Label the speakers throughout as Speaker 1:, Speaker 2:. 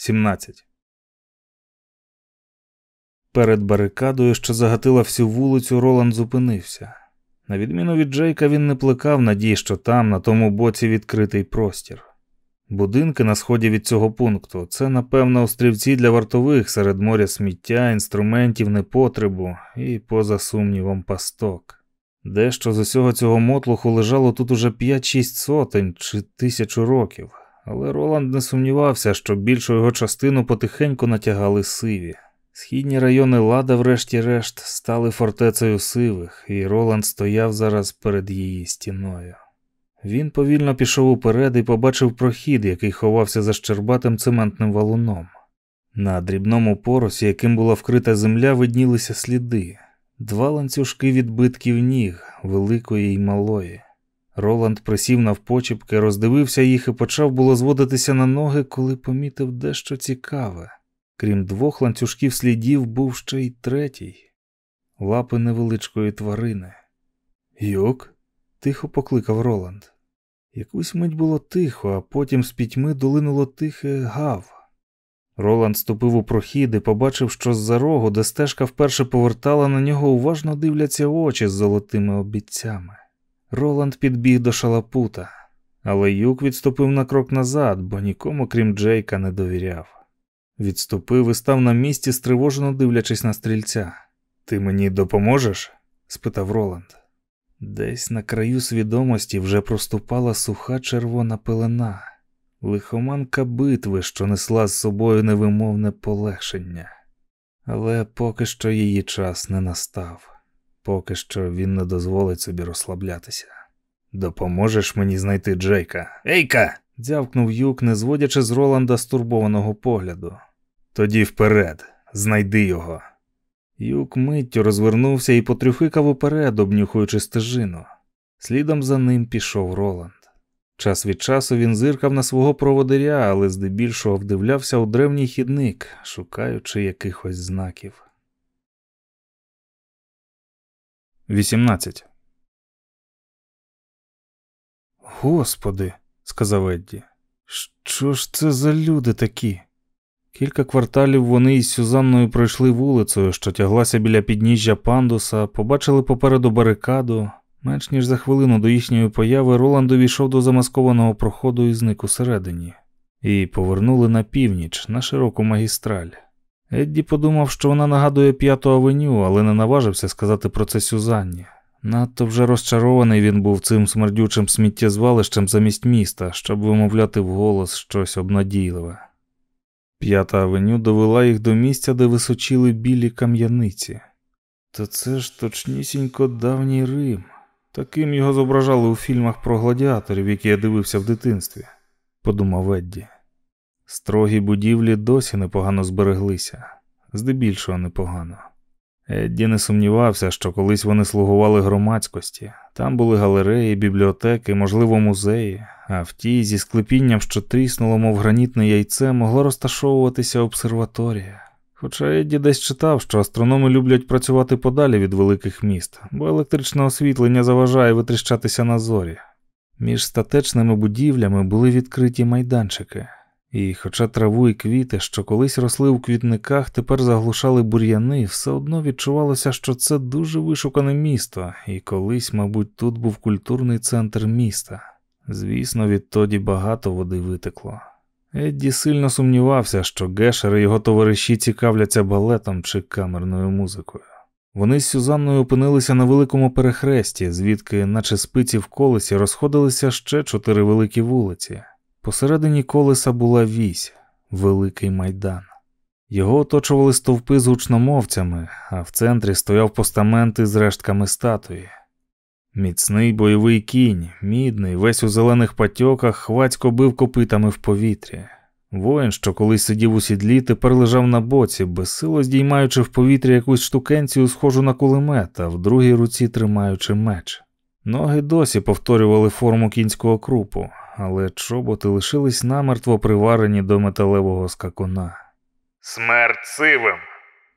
Speaker 1: 17. Перед барикадою, що загатила всю вулицю, Роланд зупинився. На відміну від Джейка, він не плекав надій, що там, на тому боці, відкритий простір. Будинки на сході від цього пункту це, напевно, острівці для вартових серед моря сміття, інструментів, непотребу і, поза сумнівом, пасток. Дещо з усього цього мотлуху лежало тут уже 5-6 сотень чи тисячу років, але Роланд не сумнівався, що більшу його частину потихеньку натягали сиві. Східні райони Лада, врешті-решт, стали фортецею сивих, і Роланд стояв зараз перед її стіною. Він повільно пішов уперед і побачив прохід, який ховався за щербатим цементним валуном. На дрібному поросі, яким була вкрита земля, виднілися сліди, два ланцюжки відбитків ніг, великої й малої. Роланд присів навпочіпки, роздивився їх і почав було зводитися на ноги, коли помітив дещо цікаве. Крім двох ланцюжків слідів, був ще й третій лапи невеличкої тварини. Йок? тихо покликав Роланд. Якусь мить було тихо, а потім з пітьми долинуло тихе гав. Роланд ступив у прохід і побачив, що з-за рогу, де стежка вперше повертала на нього, уважно дивляться очі з золотими обіцями. Роланд підбіг до шалапута, але юк відступив на крок назад, бо нікому, крім Джейка, не довіряв. Відступив і став на місці, стривожено дивлячись на стрільця. Ти мені допоможеш? спитав Роланд. Десь на краю свідомості вже проступала суха червона пелена, лихоманка битви, що несла з собою невимовне полегшення. Але поки що її час не настав, поки що він не дозволить собі розслаблятися. Допоможеш мені знайти Джейка? Ейка! дзявкнув юк, не зводячи з Роланда стурбованого погляду. Тоді вперед, знайди його. Юк миттю розвернувся і потрюхикав уперед, обнюхуючи стежину. Слідом за ним пішов Роланд. Час від часу він зиркав на свого проводиря, але здебільшого вдивлявся у древній хідник, шукаючи якихось знаків. 18. Господи, сказав Едді, що ж це за люди такі? Кілька кварталів вони із Сюзанною пройшли вулицею, що тяглася біля підніжжя пандуса, побачили попереду барикаду. Менш ніж за хвилину до їхньої появи Роланд увійшов до замаскованого проходу і зник усередині, і повернули на північ, на широку магістраль. Едді подумав, що вона нагадує п'яту авеню, але не наважився сказати про це Сюзанні. Надто вже розчарований він був цим смердючим сміттєзвалищем замість міста, щоб вимовляти вголос щось обнадійливе. П'ята авеню довела їх до місця, де височили білі кам'яниці. Та це ж точнісінько давній Рим. Таким його зображали у фільмах про гладіаторів, які я дивився в дитинстві, подумав Едді. Строгі будівлі досі непогано збереглися, здебільшого непогано. Едді не сумнівався, що колись вони слугували громадськості. Там були галереї, бібліотеки, можливо, музеї, а в тій зі склепінням, що тріснуло, мов гранітне яйце, могла розташовуватися обсерваторія. Хоча Едді десь читав, що астрономи люблять працювати подалі від великих міст, бо електричне освітлення заважає витріщатися на зорі. Між статечними будівлями були відкриті майданчики. І, хоча траву і квіти, що колись росли у квітниках, тепер заглушали бур'яни, все одно відчувалося, що це дуже вишукане місто, і колись, мабуть, тут був культурний центр міста. Звісно, відтоді багато води витекло. Едді сильно сумнівався, що Гешер і його товариші цікавляться балетом чи камерною музикою. Вони з Сюзанною опинилися на великому перехресті, звідки, наче спиці в колесі, розходилися ще чотири великі вулиці. Посередині колеса була вісь, великий майдан. Його оточували стовпи з гучномовцями, а в центрі стояв постамент із рештками статуї. Міцний бойовий кінь, мідний, весь у зелених патьоках, хвацько бив копитами в повітрі. Воїн, що колись сидів у сідлі, тепер лежав на боці, безсило здіймаючи в повітрі якусь штукенцію, схожу на кулемет, а в другій руці тримаючи меч. Ноги досі повторювали форму кінського крупу, але чоботи лишились намертво приварені до металевого скакуна.
Speaker 2: Смерть сивим.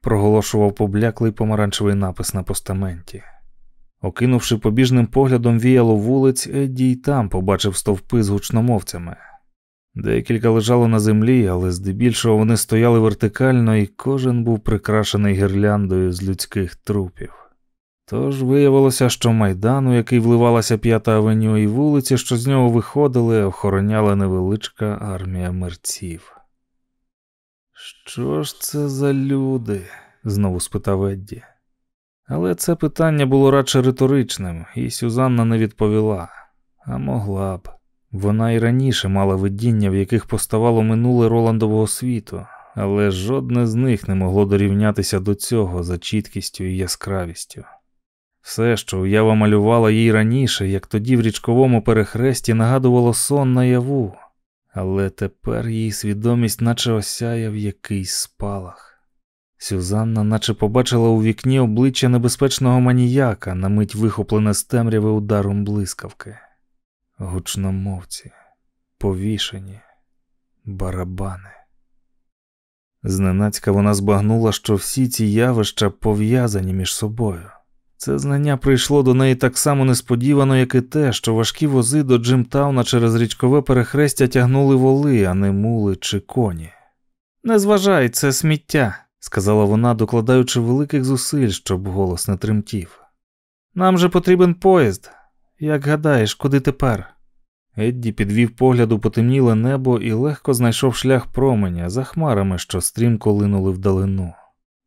Speaker 1: проголошував побляклий помаранчевий напис на постаменті. Окинувши побіжним поглядом віяло вулиць, Едді й там побачив стовпи з гучномовцями. Декілька лежало на землі, але здебільшого вони стояли вертикально, і кожен був прикрашений гірляндою з людських трупів. Тож виявилося, що майдану, який вливалася п'ята авеню, і вулиці, що з нього виходили, охороняла невеличка армія мерців. Що ж це за люди? знову спитав Едді. Але це питання було радше риторичним, і Сюзанна не відповіла, а могла б. Вона і раніше мала видіння, в яких поставало минуле Роландового світу, але жодне з них не могло дорівнятися до цього за чіткістю і яскравістю. Все, що уява малювала їй раніше, як тоді в річковому перехресті нагадувало сон наяву, але тепер її свідомість наче осяяв якийсь спалах. Сюзанна наче побачила у вікні обличчя небезпечного маніяка, на мить вихоплене з темряви ударом блискавки, гучномовці, повішені, барабани. Зненацька вона збагнула, що всі ці явища пов'язані між собою. Це знання прийшло до неї так само несподівано, як і те, що важкі вози до Джимтауна через річкове перехрестя тягнули воли, а не мули чи коні. Не зважай, це сміття, сказала вона, докладаючи великих зусиль, щоб голос не тремтів. Нам же потрібен поїзд. Як гадаєш, куди тепер? Едді підвів погляд у потемніле небо і легко знайшов шлях променя за хмарами, що стрімко линули вдалину.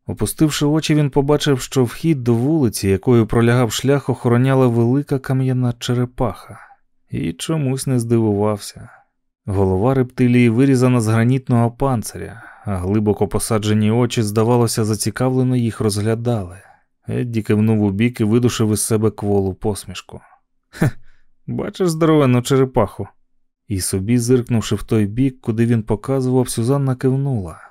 Speaker 1: Опустивши очі, він побачив, що вхід до вулиці, якою пролягав шлях, охороняла велика кам'яна черепаха, і чомусь не здивувався. Голова рептилії вирізана з гранітного панциря, а глибоко посаджені очі, здавалося, зацікавлено їх розглядали. Едді кивнув у бік і видушив із себе кволу посмішку. Хе, бачиш здоровенну черепаху. І собі, зиркнувши в той бік, куди він показував, Сюзанна кивнула.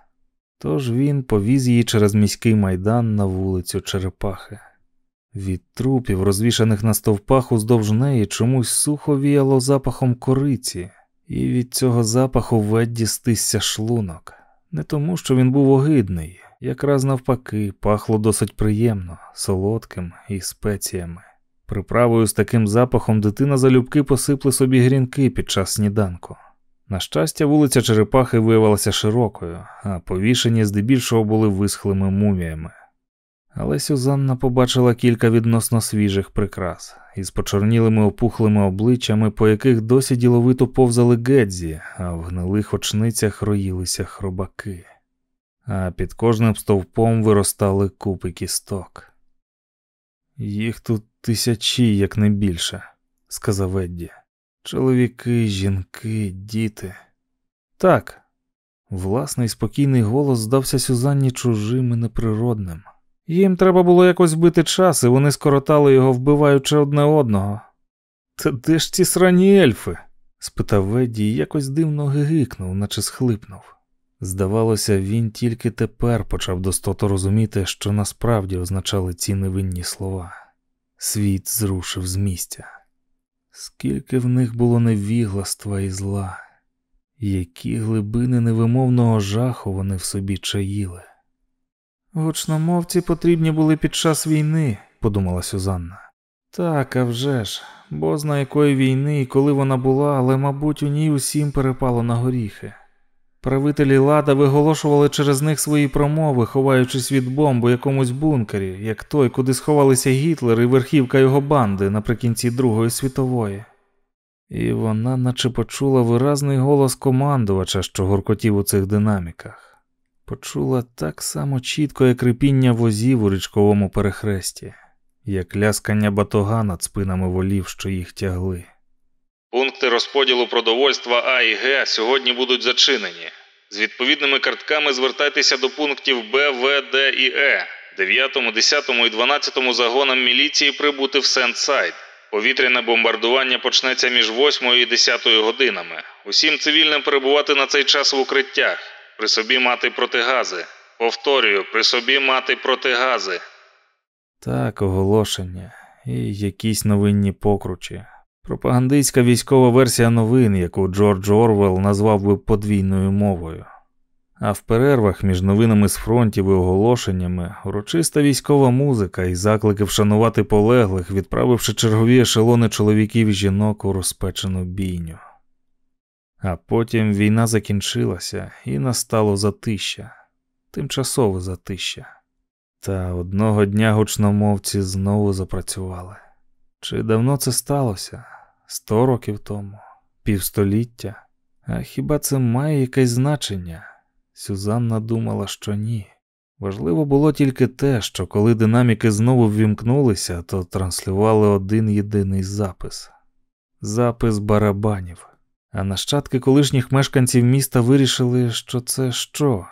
Speaker 1: Тож він повіз її через міський майдан на вулицю Черепахи. Від трупів, розвішаних на стовпах уздовж неї, чомусь сухо віяло запахом кориці, і від цього запаху ведді стисся шлунок. Не тому, що він був огидний, якраз навпаки, пахло досить приємно, солодким і спеціями. Приправою з таким запахом дитина залюбки посипли собі грінки під час сніданку. На щастя, вулиця Черепахи виявилася широкою, а повішені здебільшого були висхлими муміями. Але Сюзанна побачила кілька відносно свіжих прикрас із почорнілими опухлими обличчями, по яких досі діловито повзали гедзі, а в гнилих очницях роїлися хробаки, а під кожним стовпом виростали купи кісток. Їх тут тисячі, як не більше, сказав Едді. Чоловіки, жінки, діти. Так, власний спокійний голос здався Сюзанні чужим і неприродним. Їм треба було якось вбити час, і вони скоротали його, вбиваючи одне одного. Та де ж ці срані ельфи? спитав Ведді і якось дивно гигикнув, наче схлипнув. Здавалося, він тільки тепер почав достото розуміти, що насправді означали ці невинні слова. Світ зрушив з місця. Скільки в них було невігластва і зла, які глибини невимовного жаху вони в собі чаїли. Гучномовці потрібні були під час війни, подумала Сюзанна. Так, а вже ж, бо зна якої війни і коли вона була, але, мабуть, у ній усім перепало на горіхи. Правителі лада виголошували через них свої промови, ховаючись від бомб у якомусь бункері, як той, куди сховалися Гітлер і верхівка його банди наприкінці Другої світової. І вона наче почула виразний голос командувача, що гуркотів у цих динаміках, почула так само чітко, як рипіння возів у річковому перехресті, як ляскання батога над спинами волів, що їх тягли.
Speaker 2: Пункти розподілу продовольства А і Г сьогодні будуть зачинені. З відповідними картками звертайтеся до пунктів Б, В, Д і Е. 9, 10 і 12 загонам міліції прибути в Сент-Сайд. Повітряне бомбардування почнеться між 8 і 10 годинами. Усім цивільним перебувати на цей час в укриттях, при собі мати протигази. Повторюю, при собі мати протигази.
Speaker 1: Так, оголошення і якісь новинні покручі. Пропагандистська військова версія новин, яку Джордж Орвелл назвав би подвійною мовою. А в перервах між новинами з фронтів і оголошеннями урочиста військова музика і заклики вшанувати полеглих, відправивши чергові ешелони чоловіків і жінок у розпечену бійню. А потім війна закінчилася і настало затища, тимчасове затища. Та одного дня гучномовці знову запрацювали. Чи давно це сталося? Сто років тому, півстоліття. А хіба це має якесь значення? Сюзанна думала, що ні. Важливо було тільки те, що коли динаміки знову ввімкнулися, то транслювали один єдиний запис запис барабанів. А нащадки колишніх мешканців міста вирішили, що це що?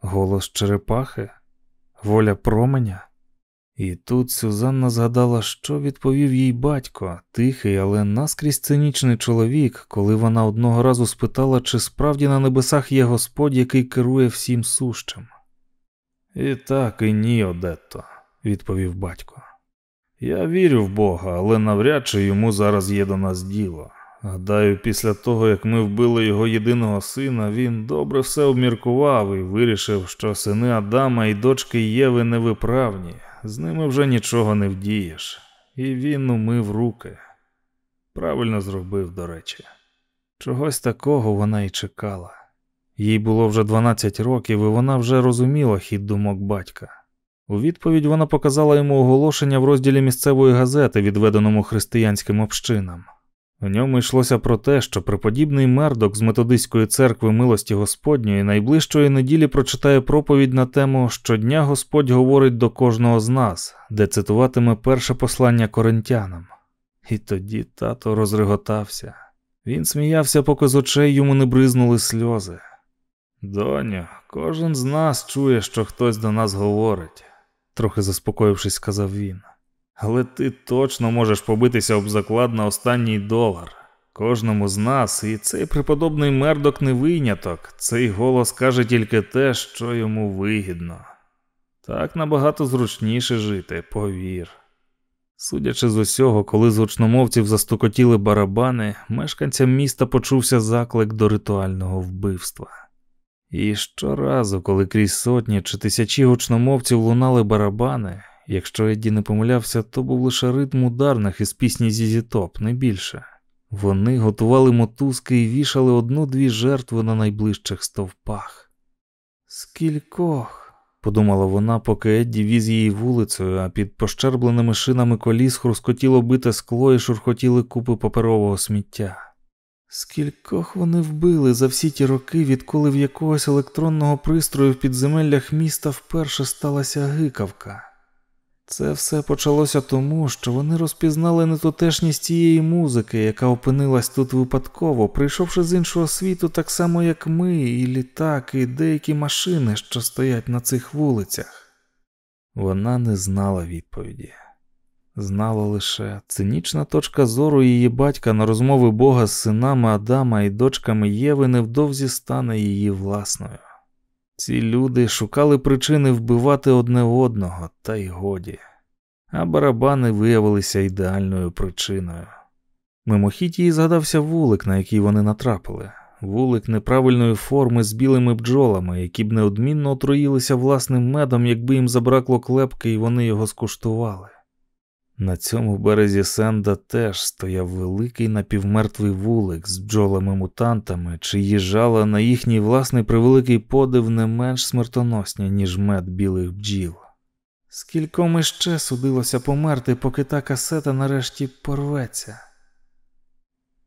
Speaker 1: Голос черепахи, воля променя. І тут Сюзанна згадала, що відповів їй батько, тихий, але наскрізь цинічний чоловік, коли вона одного разу спитала, чи справді на небесах є Господь, який керує всім сущим. І так, і ні, Одетто, відповів батько. Я вірю в Бога, але навряд чи йому зараз є до нас діло. Гадаю, після того, як ми вбили його єдиного сина, він добре все обміркував і вирішив, що сини Адама і дочки Єви невиправні, з ними вже нічого не вдієш, і він умив руки. Правильно зробив, до речі. Чогось такого вона й чекала. Їй було вже 12 років, і вона вже розуміла хід думок батька. У відповідь вона показала йому оголошення в розділі місцевої газети, відведеному християнським общинам. У ньому йшлося про те, що преподібний мердок з методистської церкви милості Господньої найближчої неділі прочитає проповідь на тему Щодня Господь говорить до кожного з нас, де цитуватиме перше послання коринтянам. І тоді тато розреготався. Він сміявся, поки з очей йому не бризнули сльози. Доню, кожен з нас чує, що хтось до нас говорить, трохи заспокоївшись, сказав він. Але ти точно можеш побитися об заклад на останній долар. Кожному з нас, і цей преподобний мердок не виняток, цей голос каже тільки те, що йому вигідно. Так набагато зручніше жити, повір. Судячи з усього, коли з гучномовців застукотіли барабани, мешканцям міста почувся заклик до ритуального вбивства. І щоразу, коли крізь сотні чи тисячі гучномовців лунали барабани, якщо Едді не помилявся, то був лише ритм ударних із пісні Зізі Топ, не більше. Вони готували мотузки і вішали одну-дві жертви на найближчих стовпах. Скількох, подумала вона, поки Едді віз її вулицею, а під пощербленими шинами коліс хрускотіло бите скло і шурхотіли купи паперового сміття. Скількох вони вбили за всі ті роки, відколи в якогось електронного пристрою в підземеллях міста вперше сталася гикавка. Це все почалося тому, що вони розпізнали нетутешність цієї музики, яка опинилась тут випадково, прийшовши з іншого світу, так само, як ми, і літак, і деякі машини, що стоять на цих вулицях. Вона не знала відповіді. Знала лише цинічна точка зору її батька на розмови Бога з синами Адама і дочками Єви невдовзі стане її власною. Ці люди шукали причини вбивати одне одного, та й годі, а барабани виявилися ідеальною причиною. Мимохідь їй згадався вулик, на який вони натрапили, вулик неправильної форми з білими бджолами, які б неодмінно отруїлися власним медом, якби їм забракло клепки і вони його скуштували. На цьому березі Сенда теж стояв великий напівмертвий вулик з бджолами-мутантами, чиї жала на їхній власний превеликий подив не менш смертоносні, ніж мед білих бджіл. Скільком іще судилося померти, поки та касета нарешті порветься.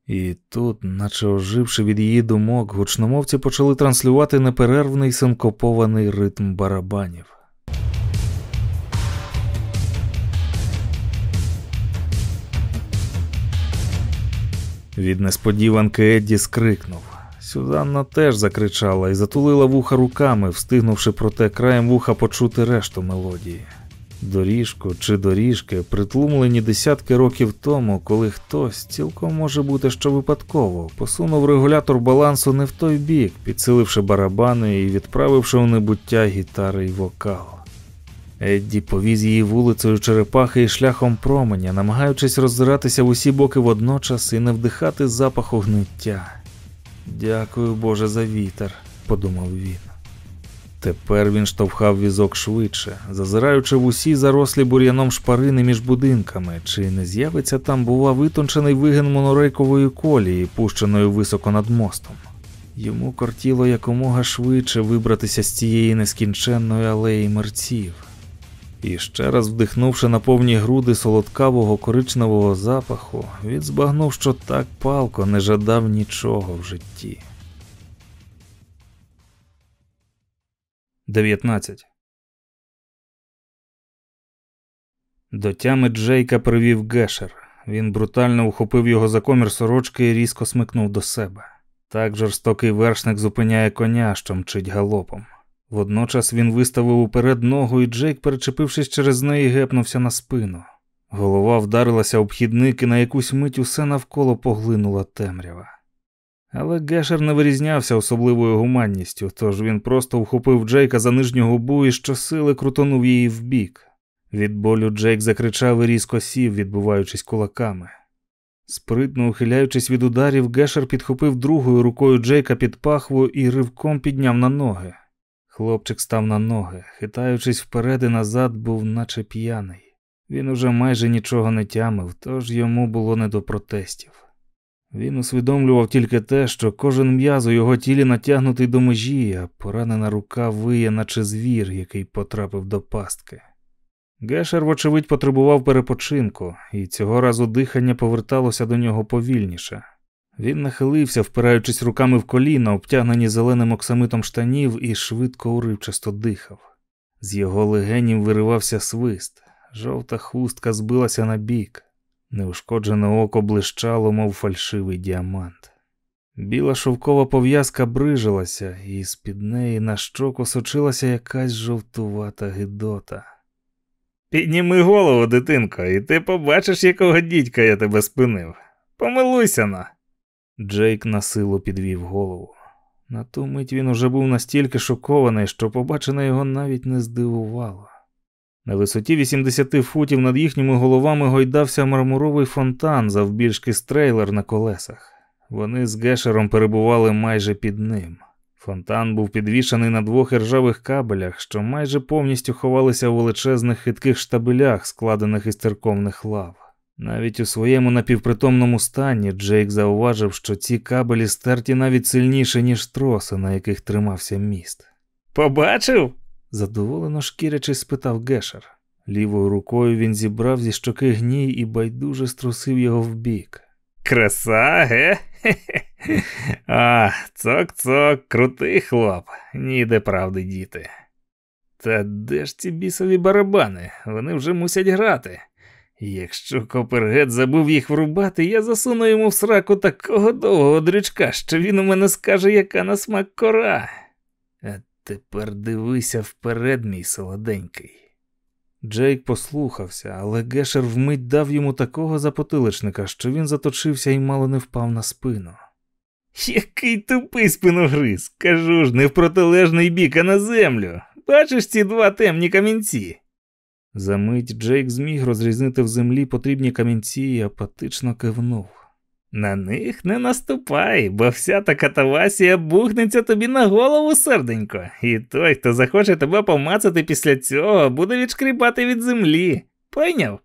Speaker 1: І тут, наче оживши від її думок, гучномовці почали транслювати неперервний синкопований ритм барабанів. Від несподіванки Едді скрикнув. Сюзанна теж закричала і затулила вуха руками, встигнувши проте краєм вуха почути решту мелодії. Доріжку чи доріжки притлумлені десятки років тому, коли хтось, цілком може бути, що випадково, посунув регулятор балансу не в той бік, підсиливши барабани і відправивши у небуття гітари й вокал. Едді повіз її вулицею черепахи і шляхом променя, намагаючись роззиратися в усі боки водночас і не вдихати запаху гниття. Дякую Боже за вітер, подумав він. Тепер він штовхав візок швидше, зазираючи в усі зарослі бур'яном шпарини між будинками, чи не з'явиться там, бува, витончений вигин монорейкової колії, пущеної високо над мостом. Йому кортіло якомога швидше вибратися з цієї нескінченної алеї мерців. І ще раз вдихнувши на повні груди солодкавого коричневого запаху, він збагнув, що так палко не жадав нічого в житті. 19. До тями Джейка привів Гешер. Він брутально ухопив його за комір сорочки і різко смикнув до себе. Так жорстокий вершник зупиняє коня, що мчить галопом. Водночас він виставив уперед ногу, і Джейк, перечепившись через неї, гепнувся на спину. Голова вдарилася об хідник і на якусь мить усе навколо поглинула темрява. Але Гешер не вирізнявся особливою гуманністю, тож він просто вхопив Джейка за нижню губу і щосили крутонув її вбік. Від болю Джейк закричав і різко сів, відбуваючись кулаками. Спритно ухиляючись від ударів, Гешер підхопив другою рукою Джейка під пахву і ривком підняв на ноги. Хлопчик став на ноги, хитаючись вперед і назад, був наче п'яний. Він уже майже нічого не тямив, тож йому було не до протестів. Він усвідомлював тільки те, що кожен м'яз у його тілі натягнутий до межі, а поранена рука виє, наче звір, який потрапив до пастки. Гешер, вочевидь, потребував перепочинку, і цього разу дихання поверталося до нього повільніше. Він нахилився, впираючись руками в коліна, обтягнені зеленим оксамитом штанів, і швидко уривчасто дихав. З його легенів виривався свист, жовта хустка збилася на бік. Неушкоджене око блищало, мов фальшивий діамант. Біла шовкова пов'язка брижилася, і з під неї на щоку сочилася якась жовтувата гидота.
Speaker 2: Підніми голову, дитинко, і ти побачиш, якого дідька я тебе спинив. Помилуйся на.
Speaker 1: Джейк на силу підвів голову. На ту мить він уже був настільки шокований, що побачене його навіть не здивувало. На висоті 80 футів над їхніми головами гойдався мармуровий фонтан завбільшки з трейлер на колесах. Вони з гешером перебували майже під ним. Фонтан був підвішаний на двох іржавих кабелях, що майже повністю ховалися у величезних хитких штабелях, складених із церковних лав. Навіть у своєму напівпритомному стані Джейк зауважив, що ці кабелі стерті навіть сильніше, ніж троси, на яких тримався міст.
Speaker 2: Побачив?
Speaker 1: задоволено шкірячись, спитав Гешер. Лівою рукою він зібрав зі щоки гній і байдуже струсив його вбік.
Speaker 2: Краса, ге? А, цок-цок, крутий хлоп, ніде правди діти. Та де ж ці бісові барабани? Вони вже мусять грати. Якщо Копергет забув їх врубати, я засуну йому в сраку такого довгого дрючка, що він у мене скаже, яка на смак кора. А тепер дивися вперед, мій солоденький.
Speaker 1: Джейк послухався, але Гешер вмить дав йому такого запотиличника, що він заточився і мало не впав на спину.
Speaker 2: Який тупий спиногриз, кажу ж, не в протилежний бік, а на землю. Бачиш ці два темні камінці?
Speaker 1: Замить Джейк зміг розрізнити в землі потрібні камінці і апатично кивнув.
Speaker 2: На них не наступай, бо вся та катавасія бухнеться тобі на голову, серденько, і той, хто захоче тебе помацати після цього, буде відшкрібати від землі. Пойняв?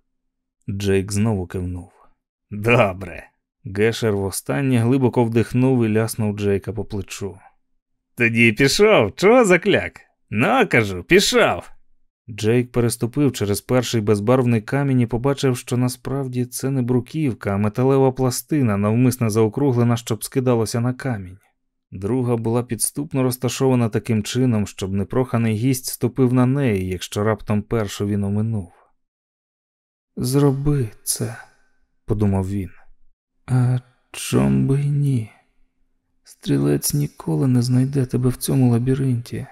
Speaker 1: Джейк знову кивнув.
Speaker 2: Добре.
Speaker 1: Гешер востаннє глибоко вдихнув і ляснув Джейка по плечу.
Speaker 2: Тоді пішов, чого закляк? Ну, кажу, пішов.
Speaker 1: Джейк переступив через перший безбарвний камінь і побачив, що насправді це не бруківка, а металева пластина, навмисно заокруглена, щоб скидалося на камінь. Друга була підступно розташована таким чином, щоб непроханий гість ступив на неї, якщо раптом першу він оминув. Зроби це, подумав він. А чом би й ні? Стрілець ніколи не знайде тебе в цьому лабіринті,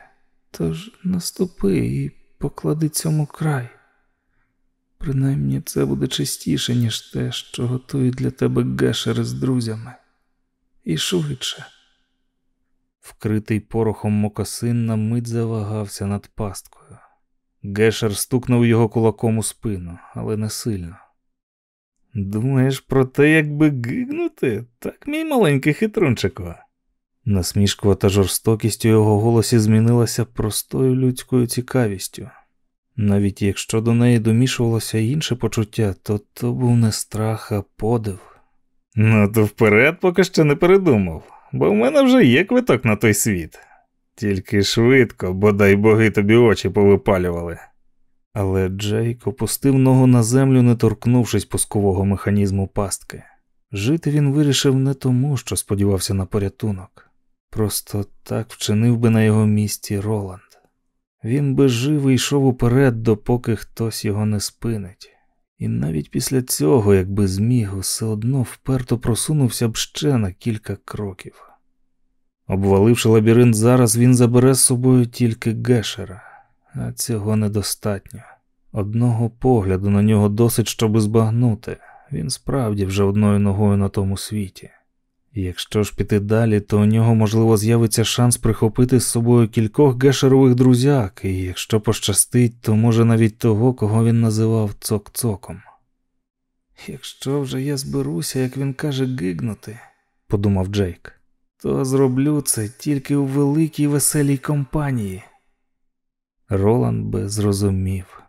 Speaker 1: тож наступи і поклади цьому край. Принаймні це буде чистіше, ніж те, що готують для тебе гешери з друзями. І швидше. Вкритий порохом мокасин на мить завагався над пасткою. Гешер стукнув його кулаком у спину, але не сильно.
Speaker 2: Думаєш про те, як би гигнути? Так, мій маленький хитрунчику.
Speaker 1: Насмішкова та жорстокість у його голосі змінилася простою людською цікавістю. Навіть якщо до неї домішувалося інше почуття, то то був не страх, а подив. Ну, то вперед поки що не передумав, бо в мене вже є квиток на той світ. Тільки швидко, бодай боги тобі очі повипалювали. Але Джейк опустив ногу на землю, не торкнувшись пускового механізму пастки. Жити він вирішив не тому, що сподівався на порятунок. Просто так вчинив би на його місці Роланд. Він би жив і йшов уперед, допоки хтось його не спинить. І навіть після цього, якби зміг, все одно вперто просунувся б ще на кілька кроків. Обваливши лабіринт зараз, він забере з собою тільки Гешера, а цього недостатньо. Одного погляду на нього досить, щоби збагнути. Він справді вже одною ногою на тому світі. Якщо ж піти далі, то у нього, можливо, з'явиться шанс прихопити з собою кількох гешерових друзяк, і якщо пощастить, то може навіть того, кого він називав цок-цоком. Якщо вже я зберуся, як він каже, гигнути, подумав Джейк, то зроблю це тільки у великій веселій компанії. Роланд би зрозумів.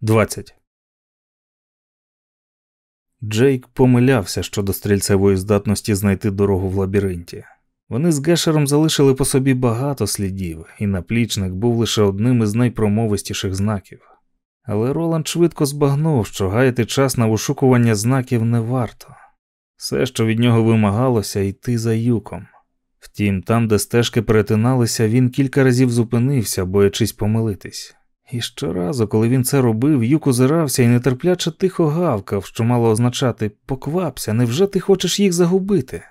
Speaker 1: 20. Джейк помилявся щодо стрільцевої здатності знайти дорогу в лабіринті. Вони з Гешером залишили по собі багато слідів, і наплічник був лише одним із найпромовистіших знаків. Але Роланд швидко збагнув, що гаяти час на вишукування знаків не варто. Все, що від нього вимагалося, йти за юком. Втім, там, де стежки перетиналися, він кілька разів зупинився, боячись помилитись. І щоразу, коли він це робив, юк озирався і нетерпляче тихо гавкав, що мало означати поквапся, невже ти хочеш їх загубити?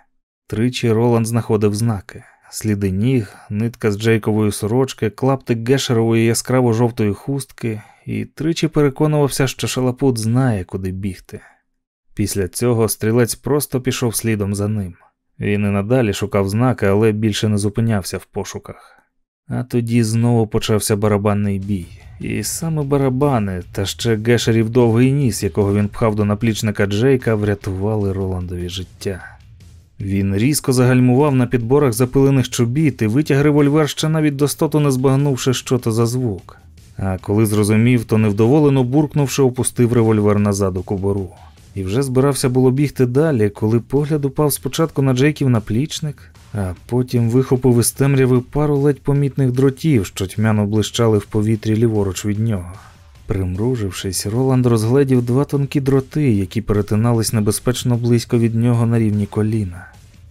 Speaker 1: Тричі Роланд знаходив знаки сліди ніг, нитка з Джейкової сорочки, клаптик гешерової яскраво жовтої хустки, і тричі переконувався, що шалапут знає, куди бігти. Після цього стрілець просто пішов слідом за ним. Він і надалі шукав знаки, але більше не зупинявся в пошуках. А тоді знову почався барабанний бій. І саме барабани, та ще гешерів довгий ніс, якого він пхав до наплічника Джейка, врятували Роландові життя. Він різко загальмував на підборах запилених чобіт і витяг револьвер ще навіть достоту не збагнувши, що то за звук. А коли зрозумів, то невдоволено буркнувши, опустив револьвер назад у кобуру. І вже збирався було бігти далі, коли погляд упав спочатку на Джейків наплічник, а потім вихопив із темряви пару ледь помітних дротів, що тьмяно блищали в повітрі ліворуч від нього. Примружившись, Роланд розгледів два тонкі дроти, які перетинались небезпечно близько від нього на рівні коліна.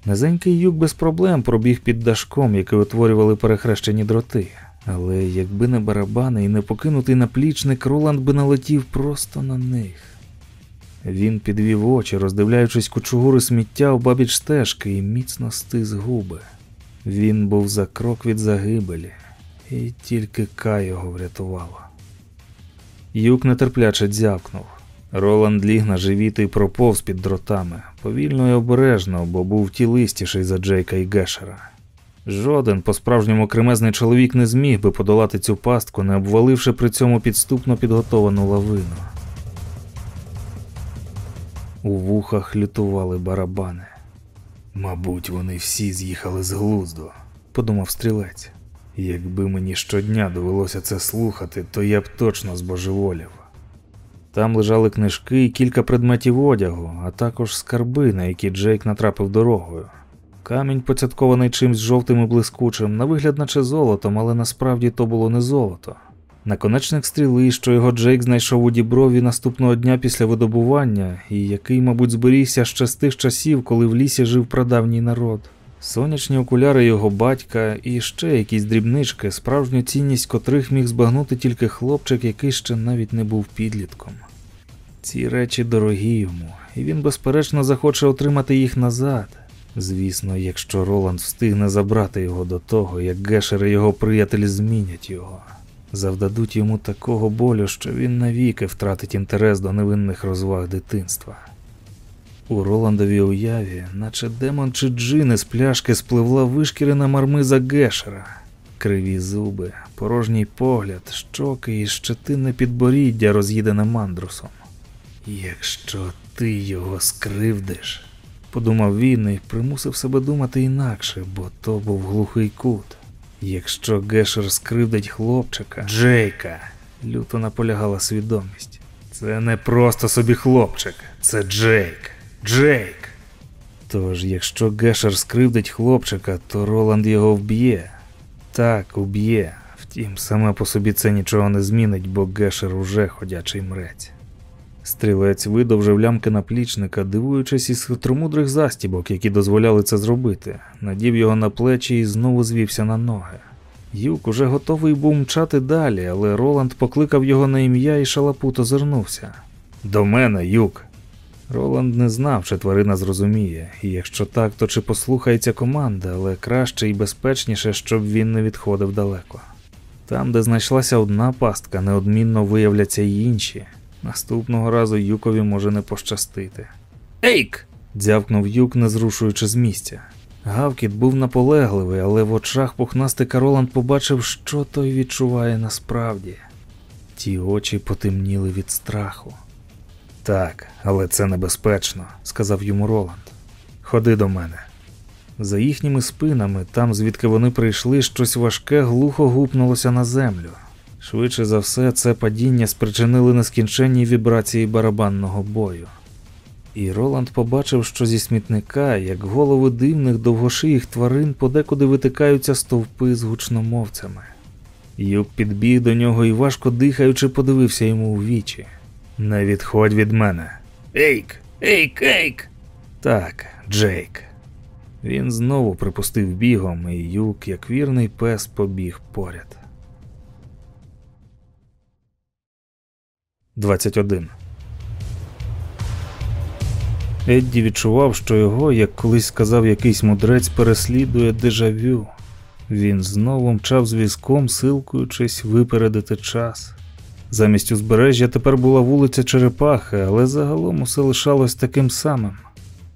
Speaker 1: Низенький юг без проблем пробіг під дашком, який утворювали перехрещені дроти. Але якби не барабани і не покинутий наплічник, Роланд би налетів просто на них. Він підвів очі, роздивляючись кучугури сміття у бабіч стежки і міцно стис губи. Він був за крок від загибелі, і тільки Кай його врятувала. Юк нетерпляче дзявкнув. Роланд ліг на живіт і проповз під дротами, повільно і обережно, бо був тілистіший за Джейка і Гешера. Жоден по-справжньому кремезний чоловік не зміг би подолати цю пастку, не обваливши при цьому підступно підготовану лавину. У вухах лютували барабани. Мабуть, вони всі з'їхали з глузду, подумав стрілець. Якби мені щодня довелося це слухати, то я б точно збожеволів. Там лежали книжки і кілька предметів одягу, а також скарби, на які Джейк натрапив дорогою. Камінь, поцяткований чимсь жовтим і блискучим, на вигляд, наче золотом, але насправді то було не золото. Наконечник стріли, що його Джейк знайшов у діброві наступного дня після видобування, і який, мабуть, зберігся ще з тих часів, коли в лісі жив прадавній народ. Сонячні окуляри його батька і ще якісь дрібнички, справжню цінність котрих міг збагнути тільки хлопчик, який ще навіть не був підлітком. Ці речі дорогі йому, і він, безперечно, захоче отримати їх назад. Звісно, якщо Роланд встигне забрати його до того, як Гешер і його приятелі змінять його, завдадуть йому такого болю, що він навіки втратить інтерес до невинних розваг дитинства. У Роландовій уяві, наче демон чи джин із пляшки спливла вишкірена мармиза Гешера, криві зуби, порожній погляд, щоки і щетинне підборіддя, роз'їдене мандрусом. Якщо ти його скривдиш, подумав він і примусив себе думати інакше, бо то був глухий кут. Якщо Гешер скривдить хлопчика, Джейка, люто наполягала свідомість. Це не просто собі хлопчик, це Джейк. Джейк. Тож, якщо Гешер скривдить хлопчика, то Роланд його вб'є. Так, уб'є. Втім, саме по собі це нічого не змінить, бо Гешер уже ходячий мрець. Стрілець видовжив лямки наплічника, дивуючись із хитромудрих застібок, які дозволяли це зробити, надів його на плечі і знову звівся на ноги. Юк уже готовий був мчати далі, але Роланд покликав його на ім'я і шалапут озирнувся. До мене, Юк. Роланд не знав, чи тварина зрозуміє, і якщо так, то чи послухається команда, але краще і безпечніше, щоб він не відходив далеко. Там, де знайшлася одна пастка, неодмінно виявляться й інші. Наступного разу Юкові може не пощастити. Ейк! дзявкнув Юк, не зрушуючи з місця. Гавкіт був наполегливий, але в очах пухнастика Роланд побачив, що той відчуває насправді. Ті очі потемніли від страху. Так, але це небезпечно, сказав йому Роланд. Ходи до мене. За їхніми спинами, там звідки вони прийшли, щось важке глухо гупнулося на землю. Швидше за все, це падіння спричинили нескінченні вібрації барабанного бою. І Роланд побачив, що зі смітника, як голови дивних довгошиїх тварин, подекуди витикаються стовпи з гучномовцями. Юк підбіг до нього і, важко дихаючи, подивився йому у вічі. Не відходь від мене. Ейк! Ейк, ейк! Так, Джейк. Він знову припустив бігом, і юк, як вірний пес, побіг поряд. 21. Едді відчував, що його, як колись сказав якийсь мудрець, переслідує дежавю. Він знову мчав з візком, силкуючись випередити час. Замість узбережжя тепер була вулиця Черепахи, але загалом усе лишалось таким самим.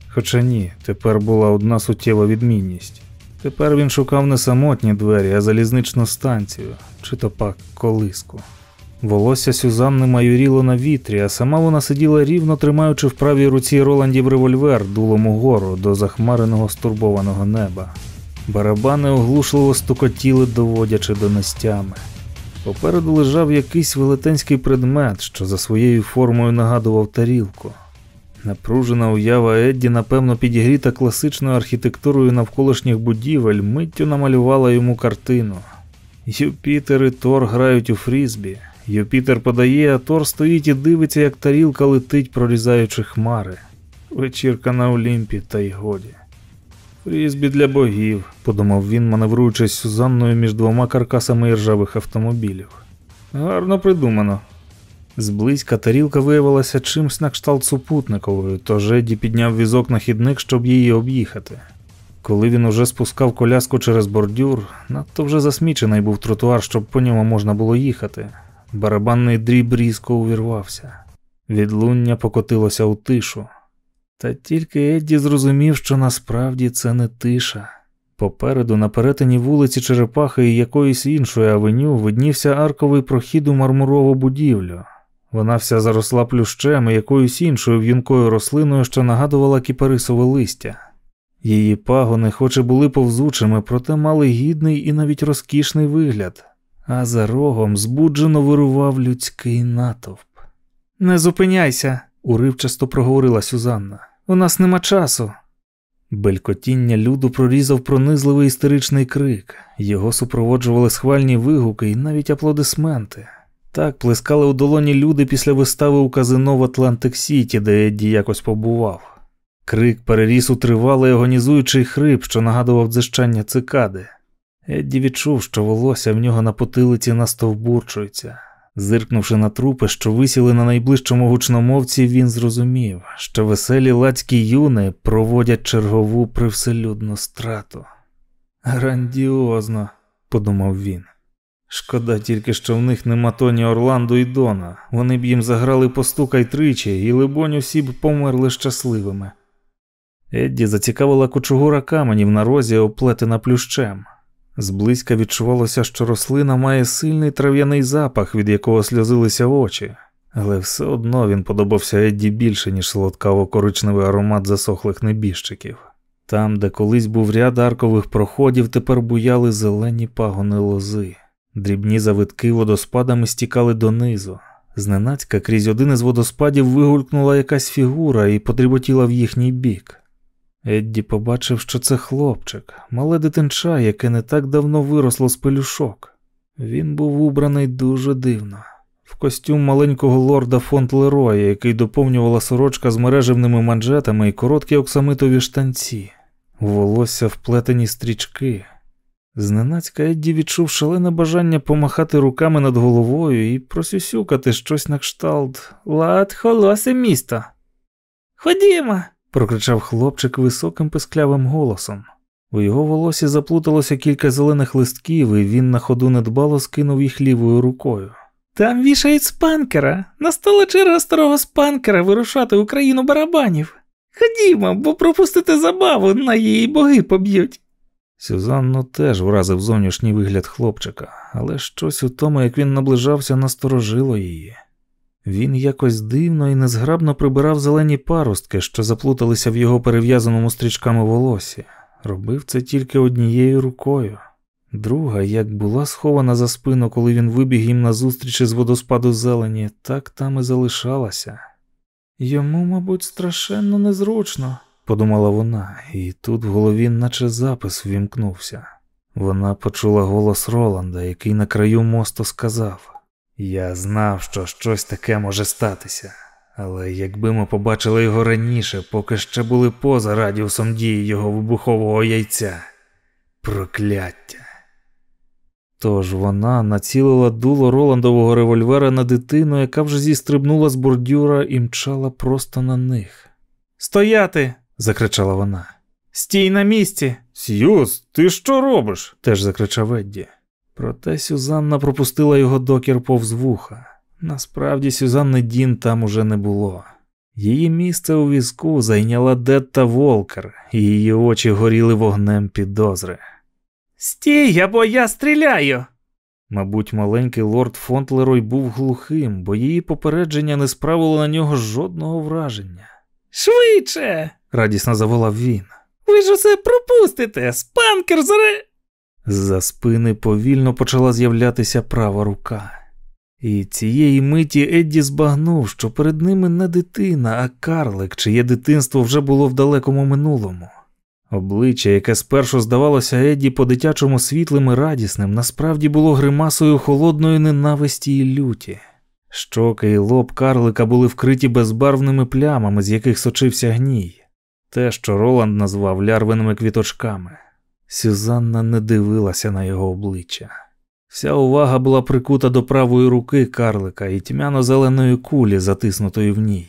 Speaker 1: Хоча ні, тепер була одна суттєва відмінність. Тепер він шукав не самотні двері, а залізничну станцію, чи то пак колиску. Волосся Сюзанни майоріло на вітрі, а сама вона сиділа рівно тримаючи в правій руці Роландів револьвер дулом угору до захмареного стурбованого неба. Барабани оглушливо стукотіли, доводячи до нестями. Попереду лежав якийсь велетенський предмет, що за своєю формою нагадував тарілку. Напружена уява Едді, напевно, підігріта класичною архітектурою навколишніх будівель, миттю намалювала йому картину. Юпітер і Тор грають у фрізбі. Юпітер подає, а Тор стоїть і дивиться, як тарілка летить, прорізаючи хмари. Вечірка на Олімпі, та й годі. Фрізбі для богів, подумав він, маневруючись Сюзанною між двома каркасами іржавих автомобілів. Гарно придумано. Зблизька тарілка виявилася чимсь на кшталт супутниковою, тож Едді підняв візок на хідник, щоб її об'їхати. Коли він уже спускав коляску через бордюр, надто вже засмічений був тротуар, щоб по ньому можна було їхати. Барабанний дріб різко увірвався. Відлуння покотилося у тишу. Та тільки Едді зрозумів, що насправді це не тиша. Попереду, на перетині вулиці Черепахи і якоїсь іншої авеню, виднівся арковий прохід у мармурову будівлю. Вона вся заросла плющем і якоюсь іншою в'юнкою рослиною, що нагадувала кіпарисове листя. Її пагони, хоч і були повзучими, проте мали гідний і навіть розкішний вигляд, а за рогом збуджено вирував людський натовп. Не зупиняйся, уривчасто проговорила Сюзанна. У нас нема часу. Белькотіння люду прорізав пронизливий істеричний крик, його супроводжували схвальні вигуки і навіть аплодисменти. Так плескали у долоні люди після вистави у казино в Атлантик Сіті, де Едді якось побував. Крик переріс у тривалий агонізуючий хрип, що нагадував дзижчання цикади. Едді відчув, що волосся в нього на потилиці настовбурчується. Зиркнувши на трупи, що висіли на найближчому гучномовці, він зрозумів, що веселі лацькі юни проводять чергову привселюдну страту. Грандіозно, подумав він. Шкода тільки, що в них нема Тоні Орландо і Дона. Вони б їм заграли постукай тричі, і, либонь, усі б померли щасливими. Едді зацікавила кучугура каменів на розі, оплетена плющем. Зблизька відчувалося, що рослина має сильний трав'яний запах, від якого сльозилися очі, але все одно він подобався Едді більше, ніж солодкаво-коричневий аромат засохлих небіжчиків. Там, де колись був ряд аркових проходів, тепер буяли зелені пагони лози. Дрібні завитки водоспадами стікали донизу. Зненацька крізь один із водоспадів вигулькнула якась фігура і потріботіла в їхній бік. Едді побачив, що це хлопчик, мале дитинча, яке не так давно виросло з пелюшок. Він був убраний дуже дивно. В костюм маленького лорда Фонтлероя, який доповнювала сорочка з мережевними манжетами і короткі оксамитові штанці, волосся вплетені стрічки. Зненацька Едді відчув шалене бажання помахати руками над головою і просюсюкати щось на кшталт Лад холосе місто. Ходімо, прокричав хлопчик високим писклявим голосом. У його волосі заплуталося кілька зелених листків, і він на ходу недбало скинув їх лівою рукою. Там вішають спанкера. Настала черга старого спанкера вирушати у країну барабанів. Ходімо, бо пропустите забаву, на її боги поб'ють. Сюзанну теж вразив зовнішній вигляд хлопчика, але щось у тому, як він наближався, насторожило її. Він якось дивно і незграбно прибирав зелені паростки, що заплуталися в його перев'язаному стрічками волосі. Робив це тільки однією рукою. Друга, як була схована за спину, коли він вибіг їм назустріч із водоспаду зелені, так там і залишалася. Йому, мабуть, страшенно незручно, подумала вона, і тут в голові наче запис ввімкнувся. Вона почула голос Роланда, який на краю мосту сказав: Я знав, що щось таке може статися, але якби ми побачили його раніше, поки ще були поза радіусом дії його вибухового яйця. Прокляття. Тож вона націлила дуло Роландового револьвера на дитину, яка вже зістрибнула з бордюра і мчала просто на них. Стояти! закричала вона. Стій на місці. Сьюз, ти що робиш? теж закричав Едді. Проте Сюзанна пропустила його докір повз вуха. Насправді Сюзанни Дін там уже не було. Її місце у візку зайняла Детта Волкер, і її очі горіли вогнем підозри. Стій, або я стріляю. Мабуть, маленький лорд Фонтлерой був глухим, бо її попередження не справило на нього жодного враження. Швидше, радісно заволав він. Ви ж усе пропустите, спанкер зре. З-за спини повільно почала з'являтися права рука. І цієї миті Едді збагнув, що перед ними не дитина, а карлик, чиє дитинство вже було в далекому минулому. Обличчя, яке спершу здавалося Едді по дитячому світлим і радісним, насправді було гримасою холодної ненависті і люті. Щоки і лоб карлика були вкриті безбарвними плямами, з яких сочився гній, те, що Роланд назвав лярвиними квіточками. Сюзанна не дивилася на його обличчя. Вся увага була прикута до правої руки карлика і тьмяно-зеленої кулі, затиснутої в ній.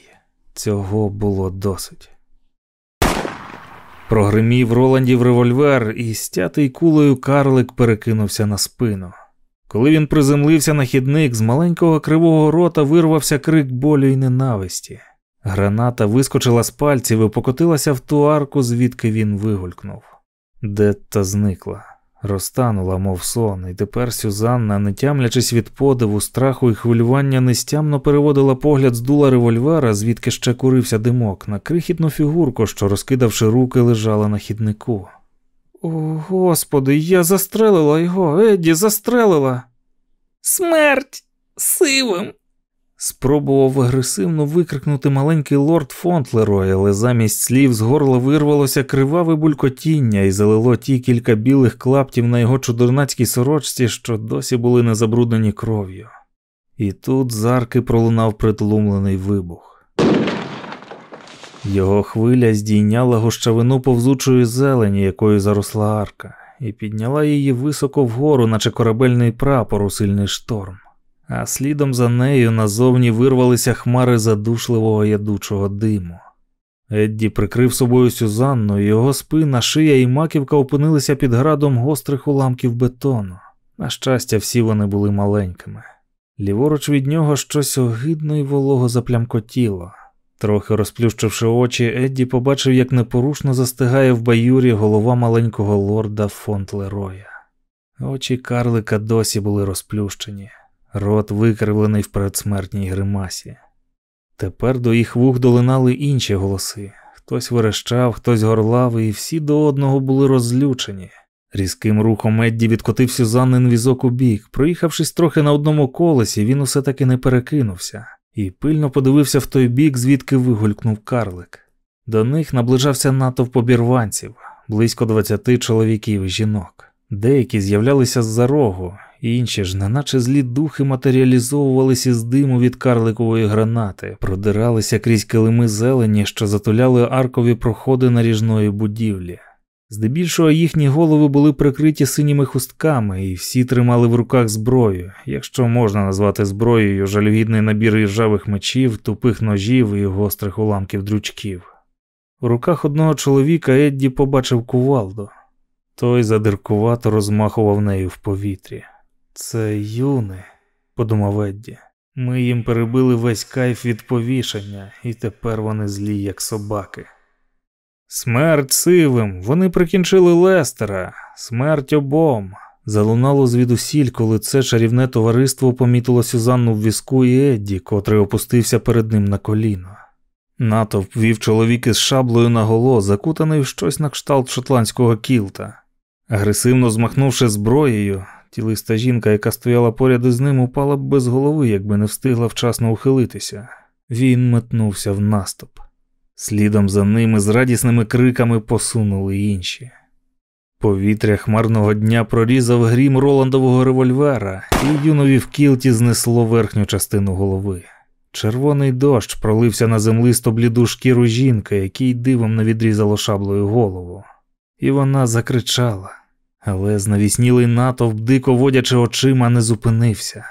Speaker 1: Цього було досить. Прогримів Роландів револьвер, і стятий кулею карлик перекинувся на спину. Коли він приземлився на хідник, з маленького кривого рота вирвався крик болю й ненависті. Граната вискочила з пальців і покотилася в ту арку, звідки він вигулькнув. Детта зникла, розтанула, мов сон, і тепер Сюзанна, не тямлячись від подиву, страху і хвилювання, нестямно переводила погляд з дула револьвера, звідки ще курився димок, на крихітну фігурку, що, розкидавши руки, лежала на хіднику. О, господи, я застрелила його, Едді, застрелила. Смерть сивим. Спробував агресивно викрикнути маленький лорд Фонтлерой, але замість слів з горла вирвалося криваве булькотіння і залило ті кілька білих клаптів на його чудернацькій сорочці, що досі були не забруднені кров'ю. І тут з арки пролунав притлумлений вибух. Його хвиля здійняла гущавину повзучої зелені, якою заросла арка, і підняла її високо вгору, наче корабельний прапор у сильний шторм а слідом за нею назовні вирвалися хмари задушливого ядучого диму. Едді прикрив собою Сюзанну, його спина, шия і маківка опинилися під градом гострих уламків бетону. На щастя, всі вони були маленькими. Ліворуч від нього щось огидно і волого заплямкотіло. Трохи розплющивши очі, Едді побачив, як непорушно застигає в баюрі голова маленького лорда Фонтлероя. Очі карлика досі були розплющені рот викривлений в передсмертній гримасі. Тепер до їх вух долинали інші голоси. Хтось верещав, хтось горлав, і всі до одного були розлючені. Різким рухом Едді відкотив Сюзаннин візок у бік. Проїхавшись трохи на одному колесі, він усе таки не перекинувся і пильно подивився в той бік, звідки вигулькнув карлик. До них наближався натовп обірванців, близько двадцяти чоловіків і жінок. Деякі з'являлися з-за рогу, інші ж, неначе злі духи матеріалізовувалися з диму від карликової гранати, продиралися крізь килими зелені, що затуляли аркові проходи наріжної будівлі. Здебільшого їхні голови були прикриті синіми хустками, і всі тримали в руках зброю, якщо можна назвати зброєю жалюгідний набір іржавих мечів, тупих ножів і гострих уламків дручків. У руках одного чоловіка Едді побачив кувалду. Той задиркувато розмахував нею в повітрі. Це юни, подумав Едді. Ми їм перебили весь кайф від повішення, і тепер вони злі, як собаки. Смерть сивим, вони прикінчили Лестера, смерть обом. Залунало звідусіль, коли це чарівне товариство помітило Сюзанну в візку і Едді, котрий опустився перед ним на коліно. Натовп вів чоловік із шаблею наголо, закутаний в щось на кшталт шотландського кілта. Агресивно змахнувши зброєю, тілиста жінка, яка стояла поряд із ним, упала б без голови, якби не встигла вчасно ухилитися. Він метнувся в наступ. Слідом за ними з радісними криками посунули інші. Повітря хмарного дня прорізав грім Роландового револьвера, і юнові в кілті знесло верхню частину голови. Червоний дощ пролився на землисто бліду шкіру жінки, який дивом не відрізало шаблею голову. І вона закричала, але знавіснілий натовп, дико водячи очима, не зупинився.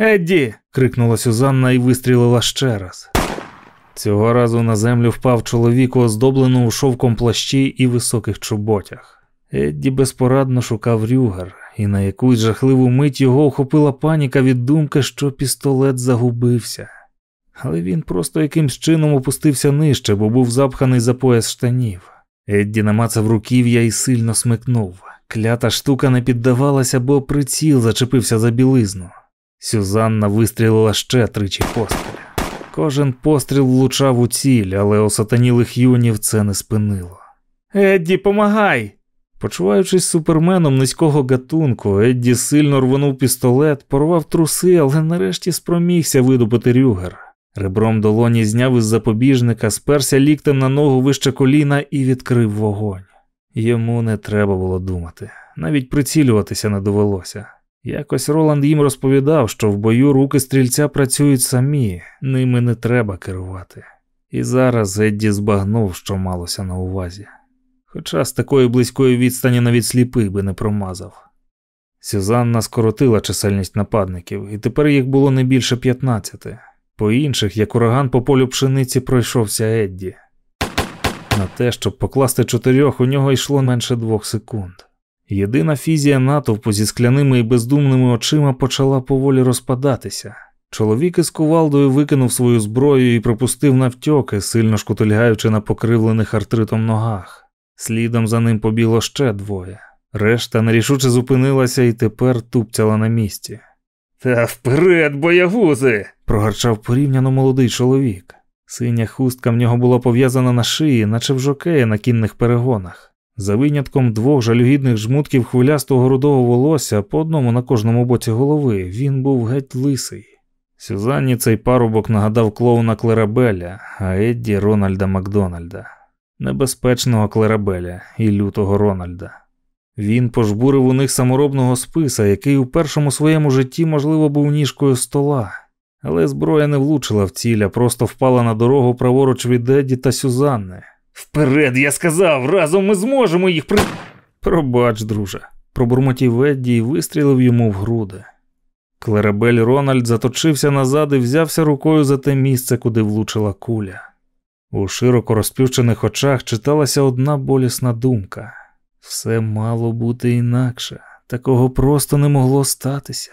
Speaker 1: Едді. крикнула Сюзанна і вистрілила ще раз. Цього разу на землю впав чоловік у оздобленому шовком плащі і високих чоботях. Едді безпорадно шукав рюгер, і на якусь жахливу мить його охопила паніка від думки, що пістолет загубився. Але він просто якимсь чином опустився нижче, бо був запханий за пояс штанів. Едді намацав руків'я і сильно смикнув. Клята штука не піддавалася, бо приціл зачепився за білизну. Сюзанна вистрілила ще тричі постріля. Кожен постріл влучав у ціль, але осатанілих юнів це не спинило. Едді, помагай! Почуваючись суперменом низького гатунку, Едді сильно рвонув пістолет, порвав труси, але нарешті спромігся видобути рюгер. Ребром долоні зняв із запобіжника, сперся ліктем на ногу вище коліна і відкрив вогонь. Йому не треба було думати, навіть прицілюватися не довелося. Якось Роланд їм розповідав, що в бою руки стрільця працюють самі, ними не треба керувати. І зараз Едді збагнув, що малося на увазі. Хоча з такої близької відстані навіть сліпий би не промазав. Сюзанна скоротила чисельність нападників, і тепер їх було не більше 15. По інших, як ураган по полю пшениці, пройшовся Едді. На те, щоб покласти чотирьох, у нього йшло менше двох секунд. Єдина фізія натовпу зі скляними і бездумними очима почала поволі розпадатися. Чоловік із кувалдою викинув свою зброю і пропустив навтьоки, сильно шкутильгаючи на покривлених артритом ногах. Слідом за ним побігло ще двоє. Решта нерішуче зупинилася і тепер тупцяла на місці. Та вперед, боягузи! прогарчав порівняно молодий чоловік. Синя хустка в нього була пов'язана на шиї, наче в жокея на кінних перегонах. За винятком двох жалюгідних жмутків хвилястого рудого волосся по одному на кожному боці голови, він був геть лисий. Сюзанні цей парубок нагадав клоуна Клерабеля, а Едді Рональда Макдональда, небезпечного Клерабеля і лютого Рональда. Він пожбурив у них саморобного списа, який у першому своєму житті, можливо, був ніжкою стола, але зброя не влучила в ціль, а просто впала на дорогу праворуч від Едді та Сюзанни. Вперед, я сказав, разом ми зможемо їх при. Пробач, друже, пробурмотів Едді і вистрілив йому в груди. Клерабель Рональд заточився назад і взявся рукою за те місце, куди влучила куля. У широко розплющених очах читалася одна болісна думка. Все мало бути інакше, такого просто не могло статися.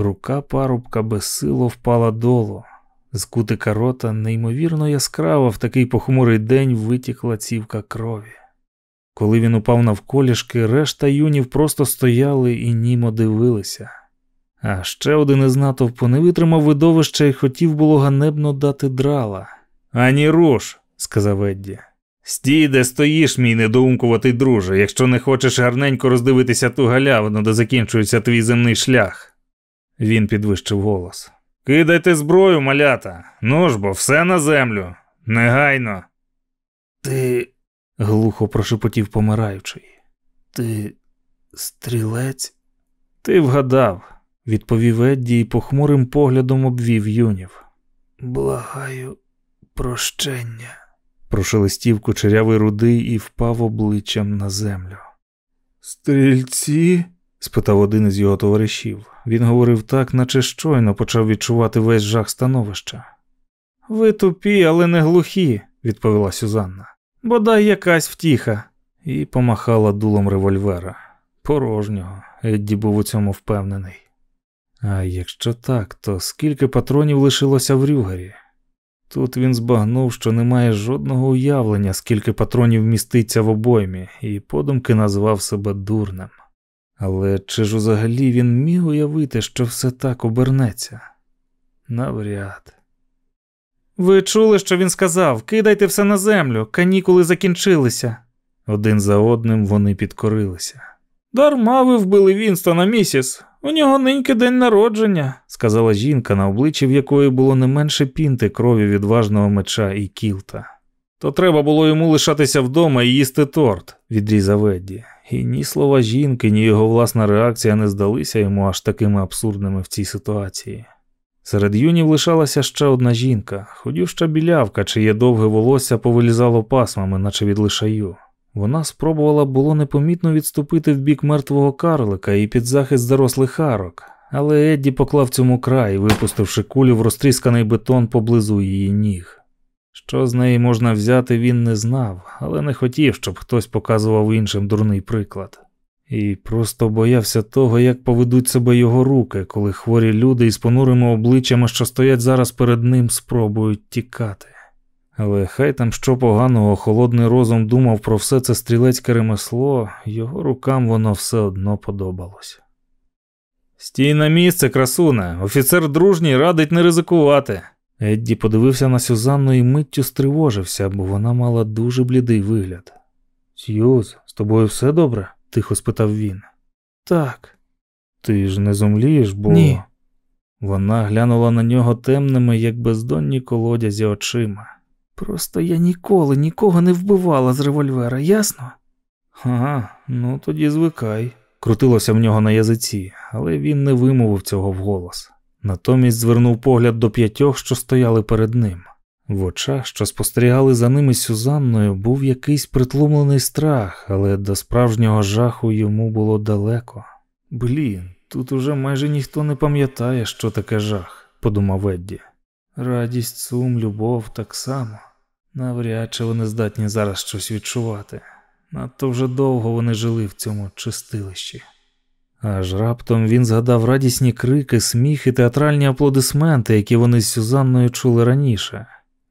Speaker 1: Рука парубка безсило впала долу. З кутика рота неймовірно яскраво в такий похмурий день витікла цівка крові. Коли він упав навколішки, решта юнів просто стояли і німо дивилися. А ще один із натовпу не витримав видовища і хотів було ганебно дати драла. Ані руш, сказав Едді. Стій, де стоїш, мій недоумкуватий друже, якщо не хочеш гарненько роздивитися ту галявину, де закінчується твій земний шлях. Він підвищив голос. Кидайте зброю, малята. Ну ж бо, все на землю. Негайно. Ти. глухо прошепотів помираючий. Ти стрілець? Ти вгадав, відповів Едді і похмурим поглядом обвів юнів. Благаю, прощення, прошелестів кучерявий рудий і впав обличчям на землю. Стрільці? Спитав один із його товаришів. Він говорив так, наче щойно почав відчувати весь жах становища. Ви тупі, але не глухі, відповіла Сюзанна. Бодай якась втіха, і помахала дулом револьвера. Порожнього, Едді був у цьому впевнений. А якщо так, то скільки патронів лишилося в рюгері? Тут він збагнув, що немає жодного уявлення, скільки патронів міститься в обоймі, і подумки назвав себе дурним. Але чи ж взагалі він міг уявити, що все так обернеться? Навряд. Ви чули, що він сказав кидайте все на землю, канікули закінчилися. Один за одним вони підкорилися. Дарма ви вбили Вінстона, місіс. У нього ниньки день народження, сказала жінка, на обличчі в якої було не менше пінти крові відважного меча і кілта. То треба було йому лишатися вдома і їсти торт, відрізав Едді. І ні слова жінки, ні його власна реакція не здалися йому аж такими абсурдними в цій ситуації. Серед юнів лишалася ще одна жінка, ходюща білявка, чиє довге волосся повилізало пасмами, наче від лишаю. Вона спробувала було непомітно відступити в бік мертвого карлика і під захист зарослих арок, але Едді поклав цьому край, випустивши кулю в розтрісканий бетон поблизу її ніг. Що з неї можна взяти, він не знав, але не хотів, щоб хтось показував іншим дурний приклад. І просто боявся того, як поведуть себе його руки, коли хворі люди із понурими обличчями, що стоять зараз перед ним, спробують тікати. Але хай там що поганого, холодний розум думав про все це стрілецьке ремесло, його рукам воно все одно подобалось. Стій на місце, красуне, офіцер дружній радить не ризикувати. Едді подивився на Сюзанну і миттю стривожився, бо вона мала дуже блідий вигляд. Сьюз, з тобою все добре? тихо спитав він. Так. Ти ж не зумлієш, бо. Ні. Вона глянула на нього темними, як бездонні колодязі очима. Просто я ніколи нікого не вбивала з револьвера, ясно? Ага, ну тоді звикай, крутилося в нього на язиці, але він не вимовив цього вголос. Натомість звернув погляд до п'ятьох, що стояли перед ним. В очах, що спостерігали за ними Сюзанною, був якийсь притлумлений страх, але до справжнього жаху йому було далеко. Блін, тут уже майже ніхто не пам'ятає, що таке жах, подумав Едді. Радість, сум, любов так само. Навряд чи вони здатні зараз щось відчувати. Надто вже довго вони жили в цьому чистилищі. Аж раптом він згадав радісні крики, сміх і театральні аплодисменти, які вони з Сюзанною чули раніше,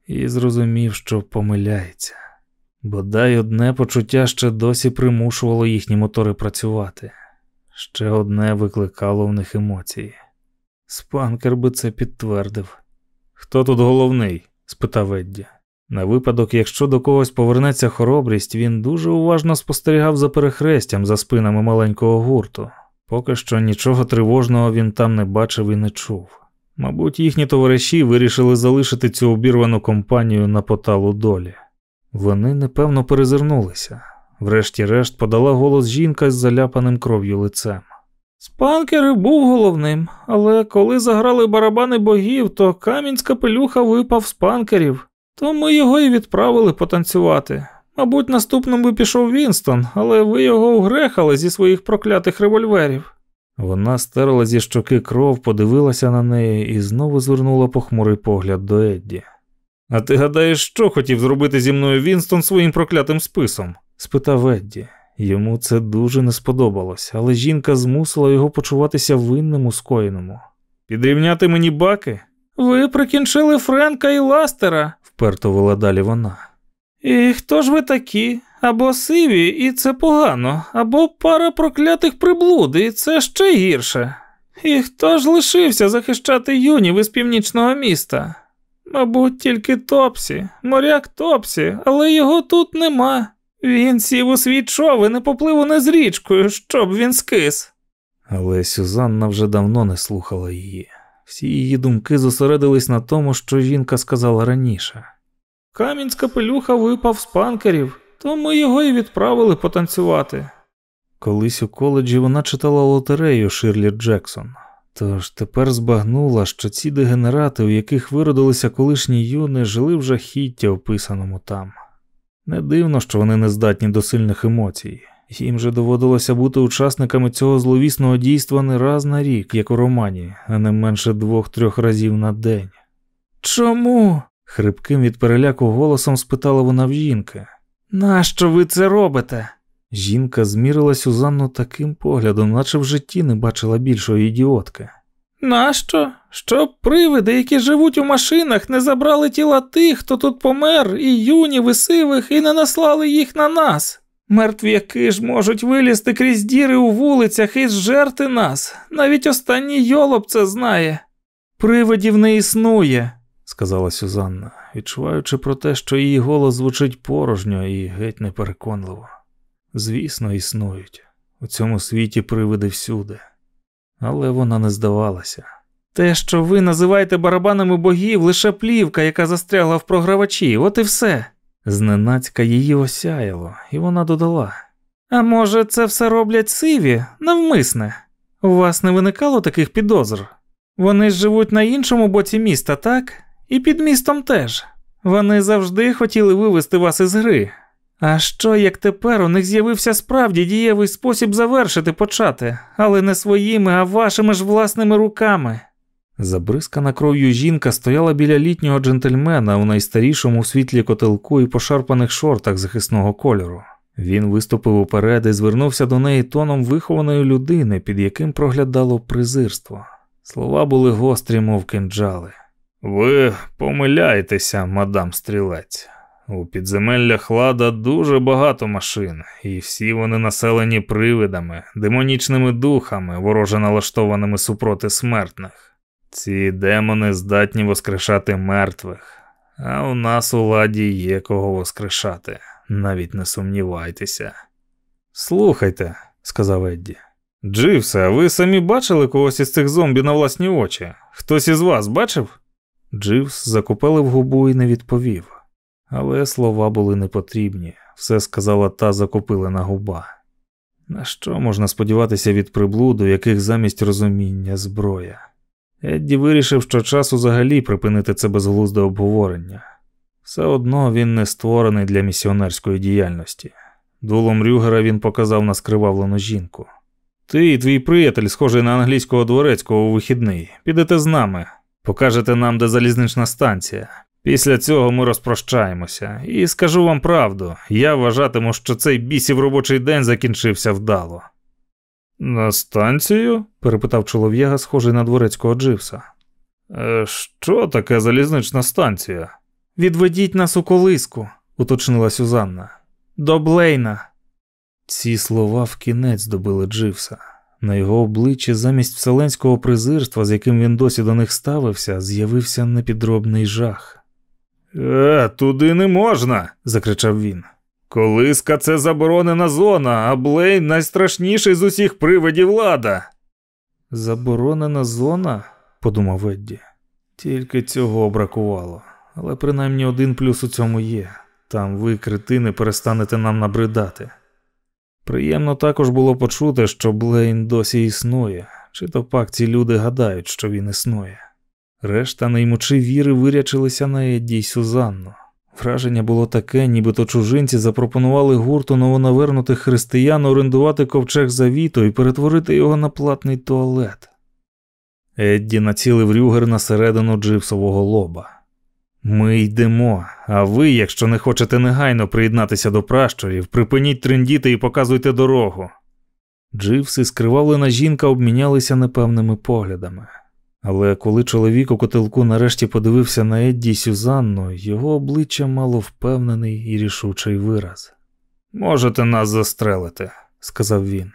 Speaker 1: і зрозумів, що помиляється. Бодай одне почуття ще досі примушувало їхні мотори працювати, ще одне викликало в них емоції. Спанкер би це підтвердив. Хто тут головний? спитав Едді. На випадок, якщо до когось повернеться хоробрість, він дуже уважно спостерігав за перехрестям за спинами маленького гурту. Поки що нічого тривожного він там не бачив і не чув. Мабуть, їхні товариші вирішили залишити цю обірвану компанію на поталу долі. Вони непевно перезирнулися. Врешті-решт подала голос жінка з заляпаним кров'ю лицем. Спанкер був головним, але коли заграли барабани богів, то камінь з капелюха випав з панкерів, то ми його і відправили потанцювати. Мабуть, наступним би пішов Вінстон, але ви його угрехали зі своїх проклятих револьверів. Вона стерла зі щоки кров, подивилася на неї і знову звернула похмурий погляд до Едді. А ти гадаєш, що хотів зробити зі мною Вінстон своїм проклятим списом? спитав Едді. Йому це дуже не сподобалось, але жінка змусила його почуватися винним у скоєному. Підрівняти мені баки? Ви прикінчили Френка і Ластера, вперто вела далі вона. І хто ж ви такі? Або сиві, і це погано, або пара проклятих приблуд, і це ще гірше.
Speaker 3: І хто ж лишився захищати юнів із північного міста? Мабуть, тільки Топсі, моряк Топсі, але його тут нема. Він сів у свій човен і поплив униз річкою, щоб він скис.
Speaker 1: Але Сюзанна вже давно не слухала її. Всі її думки зосередились на тому, що жінка сказала раніше.
Speaker 3: Камінь з капелюха випав Спанкерів, то ми його і відправили потанцювати.
Speaker 1: Колись у коледжі вона читала лотерею Ширлі Джексон, тож тепер збагнула, що ці дегенерати, у яких виродилися колишні юни, жили в жахіття, описаному там. Не дивно, що вони не здатні до сильних емоцій. Їм же доводилося бути учасниками цього зловісного дійства не раз на рік, як у романі, а не менше двох-трьох разів на день.
Speaker 3: Чому?
Speaker 1: Хрипким від переляку голосом спитала вона в жінки.
Speaker 3: Нащо ви це робите?
Speaker 1: Жінка змірила Сюзанну таким поглядом, наче в житті не бачила більшої ідіотки.
Speaker 3: Нащо? Щоб привиди, які живуть у машинах, не забрали тіла тих, хто тут помер, і юнів, і сивих, і не наслали їх на нас. Мертвяки ж можуть вилізти крізь діри у вулицях і зжерти нас. Навіть останній йолоб це знає. Привидів не існує,
Speaker 1: сказала Сюзанна, відчуваючи про те, що її голос звучить порожньо і геть непереконливо. Звісно, існують. У цьому світі привиди всюди. Але вона не здавалася.
Speaker 3: Те, що ви називаєте барабанами богів, лише плівка, яка застрягла в програвачі, от і все.
Speaker 1: Зненацька її осяяло, і вона додала.
Speaker 3: А може, це все роблять сиві, навмисне? У вас не виникало таких підозр? Вони ж живуть на іншому боці міста, так? І під містом теж. Вони завжди хотіли вивести вас із гри. А що як тепер у них з'явився справді дієвий спосіб завершити почати, але не своїми, а вашими ж власними руками?
Speaker 1: Забризкана кров'ю жінка стояла біля літнього джентльмена у найстарішому світлі котелку і пошарпаних шортах захисного кольору. Він виступив уперед і звернувся до неї тоном вихованої людини, під яким проглядало презирство. Слова були гострі, мов кинджали. Ви помиляєтеся, мадам стрілець. У підземеллях лада дуже багато машин, і всі вони населені привидами, демонічними духами, вороже налаштованими супроти смертних. Ці демони здатні воскрешати мертвих, а у нас у ладі є кого воскрешати, навіть не сумнівайтеся. Слухайте, сказав Едді. Дживсе, ви самі бачили когось із цих зомбі на власні очі? Хтось із вас бачив? Дживс закупелив губу і не відповів. Але слова були непотрібні, все сказала та закупилена губа. На що можна сподіватися від приблуду, яких замість розуміння зброя? Едді вирішив, що час взагалі припинити це безглузде обговорення. Все одно він не створений для місіонерської діяльності. Дулом Рюгера він показав на скривавлену жінку. Ти і твій приятель, схожий на англійського дворецького у вихідний, підете з нами, покажете нам, де залізнична станція. Після цього ми розпрощаємося, і скажу вам правду, я вважатиму, що цей бісів робочий день закінчився вдало. На станцію? перепитав чолов'яга, схожий на дворецького Дживса. «Е, Що таке залізнична станція?
Speaker 3: Відведіть нас у колиску, уточнила Сюзанна. До Блейна.
Speaker 1: Ці слова вкінець добили Дживса. На його обличчі замість вселенського презирства, з яким він досі до них ставився, з'явився непідробний жах. Е, туди не можна, закричав він. Колиска це заборонена зона, а Блейн найстрашніший з усіх привидів лада. Заборонена зона, подумав Едді. Тільки цього бракувало. Але принаймні один плюс у цьому є там ви, критини, перестанете нам набридати. Приємно також було почути, що Блейн досі існує, чи то пак ці люди гадають, що він існує. Решта наймучи віри вирячилися на Едді й Сюзанну. Враження було таке, нібито чужинці запропонували гурту новонавернутих християн орендувати ковчег завіту і перетворити його на платний туалет. Едді націлив рюгер на середину джипсового лоба. Ми йдемо, а ви, якщо не хочете негайно приєднатися до пращурів, припиніть трендіти і показуйте дорогу. Дживс і скривавлена жінка обмінялися непевними поглядами. Але коли чоловік у котелку нарешті подивився на Едді Сюзанну, його обличчя мало впевнений і рішучий вираз. Можете нас застрелити, сказав він.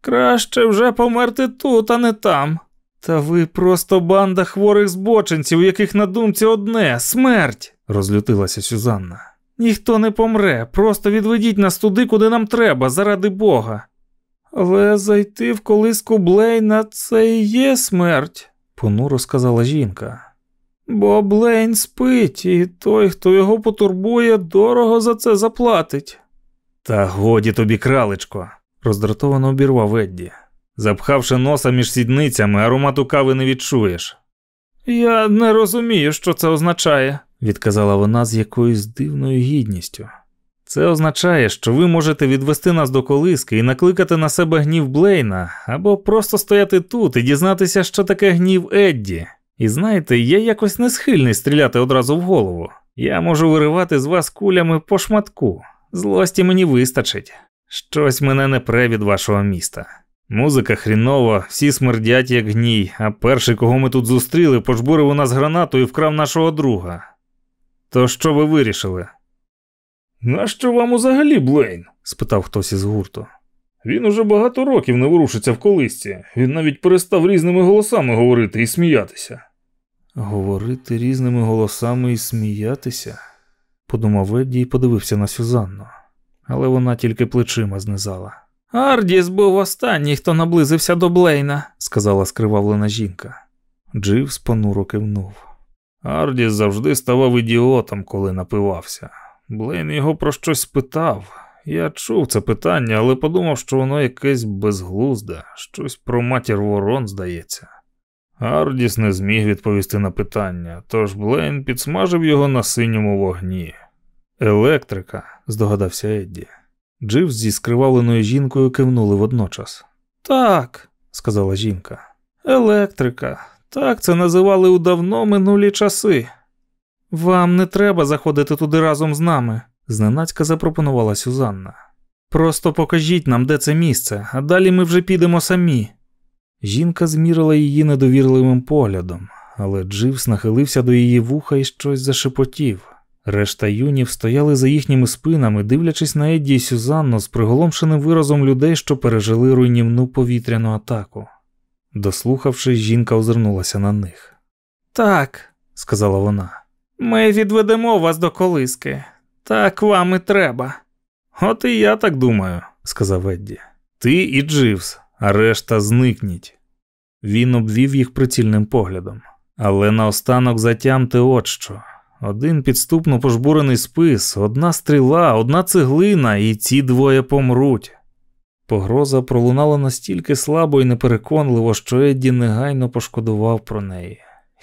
Speaker 3: Краще вже померти тут, а не там. Та ви просто банда хворих збочинців, у яких на думці одне смерть, розлютилася Сюзанна. Ніхто не помре, просто відведіть нас туди, куди нам треба, заради Бога. Але зайти в колиску Блейна це і є смерть, понуро сказала жінка. Бо Блейн спить, і той, хто його потурбує, дорого за це заплатить.
Speaker 1: Та годі тобі, кралечко, роздратовано обірвав Едді. Запхавши носа між сідницями, аромату кави не відчуєш.
Speaker 3: Я не розумію, що це означає,
Speaker 1: відказала вона з якоюсь дивною гідністю. Це означає, що ви можете відвести нас до колиски і накликати на себе гнів Блейна, або просто стояти тут і дізнатися, що таке гнів Едді. І знаєте, я якось не схильний стріляти одразу в голову. Я можу виривати з вас кулями по шматку. Злості мені вистачить. Щось мене не пре від вашого міста. Музика хрінова, всі смердять, як гній, а перший, кого ми тут зустріли, пожбурив у нас гранату і вкрав нашого друга. То що ви вирішили?
Speaker 4: Нащо вам взагалі Блейн?
Speaker 1: спитав хтось із гурту.
Speaker 4: Він уже багато років не ворушиться в колисці, він навіть перестав різними голосами говорити і сміятися.
Speaker 1: Говорити різними голосами і сміятися, подумав Едді і подивився на Сюзанну, але вона тільки плечима знизала.
Speaker 3: Ардіс був останній, хто наблизився до Блейна,
Speaker 1: сказала скривавлена жінка. Дживс понуро кивнув.
Speaker 4: Ардіс завжди ставав ідіотом, коли напивався. Блейн його про щось спитав. Я чув це питання, але подумав, що воно якесь безглузде, щось про матір ворон, здається. Ардіс не зміг відповісти на питання, тож Блейн підсмажив його на синьому вогні.
Speaker 1: Електрика, здогадався Едді. Дживс зі скривавленою жінкою кивнули водночас.
Speaker 3: Так, сказала жінка. Електрика. Так це називали у давно минулі часи. Вам не треба заходити туди разом з нами, зненацька запропонувала Сюзанна. Просто покажіть нам, де це місце, а далі ми вже підемо самі.
Speaker 1: Жінка змірила її недовірливим поглядом, але Дживс нахилився до її вуха і щось зашепотів. Решта юнів стояли за їхніми спинами, дивлячись на Едді і Сюзанну з приголомшеним виразом людей, що пережили руйнівну повітряну атаку. Дослухавшись, жінка озирнулася на них.
Speaker 3: Так, сказала вона, ми відведемо вас до колиски. Так вам і треба.
Speaker 1: От і я так думаю, сказав Едді. Ти і Дживс, а решта зникніть. Він обвів їх прицільним поглядом. Але наостанок затямте от що. Один підступно пожбурений спис, одна стріла, одна цеглина, і ці двоє помруть. Погроза пролунала настільки слабо і непереконливо, що Едді негайно пошкодував про неї.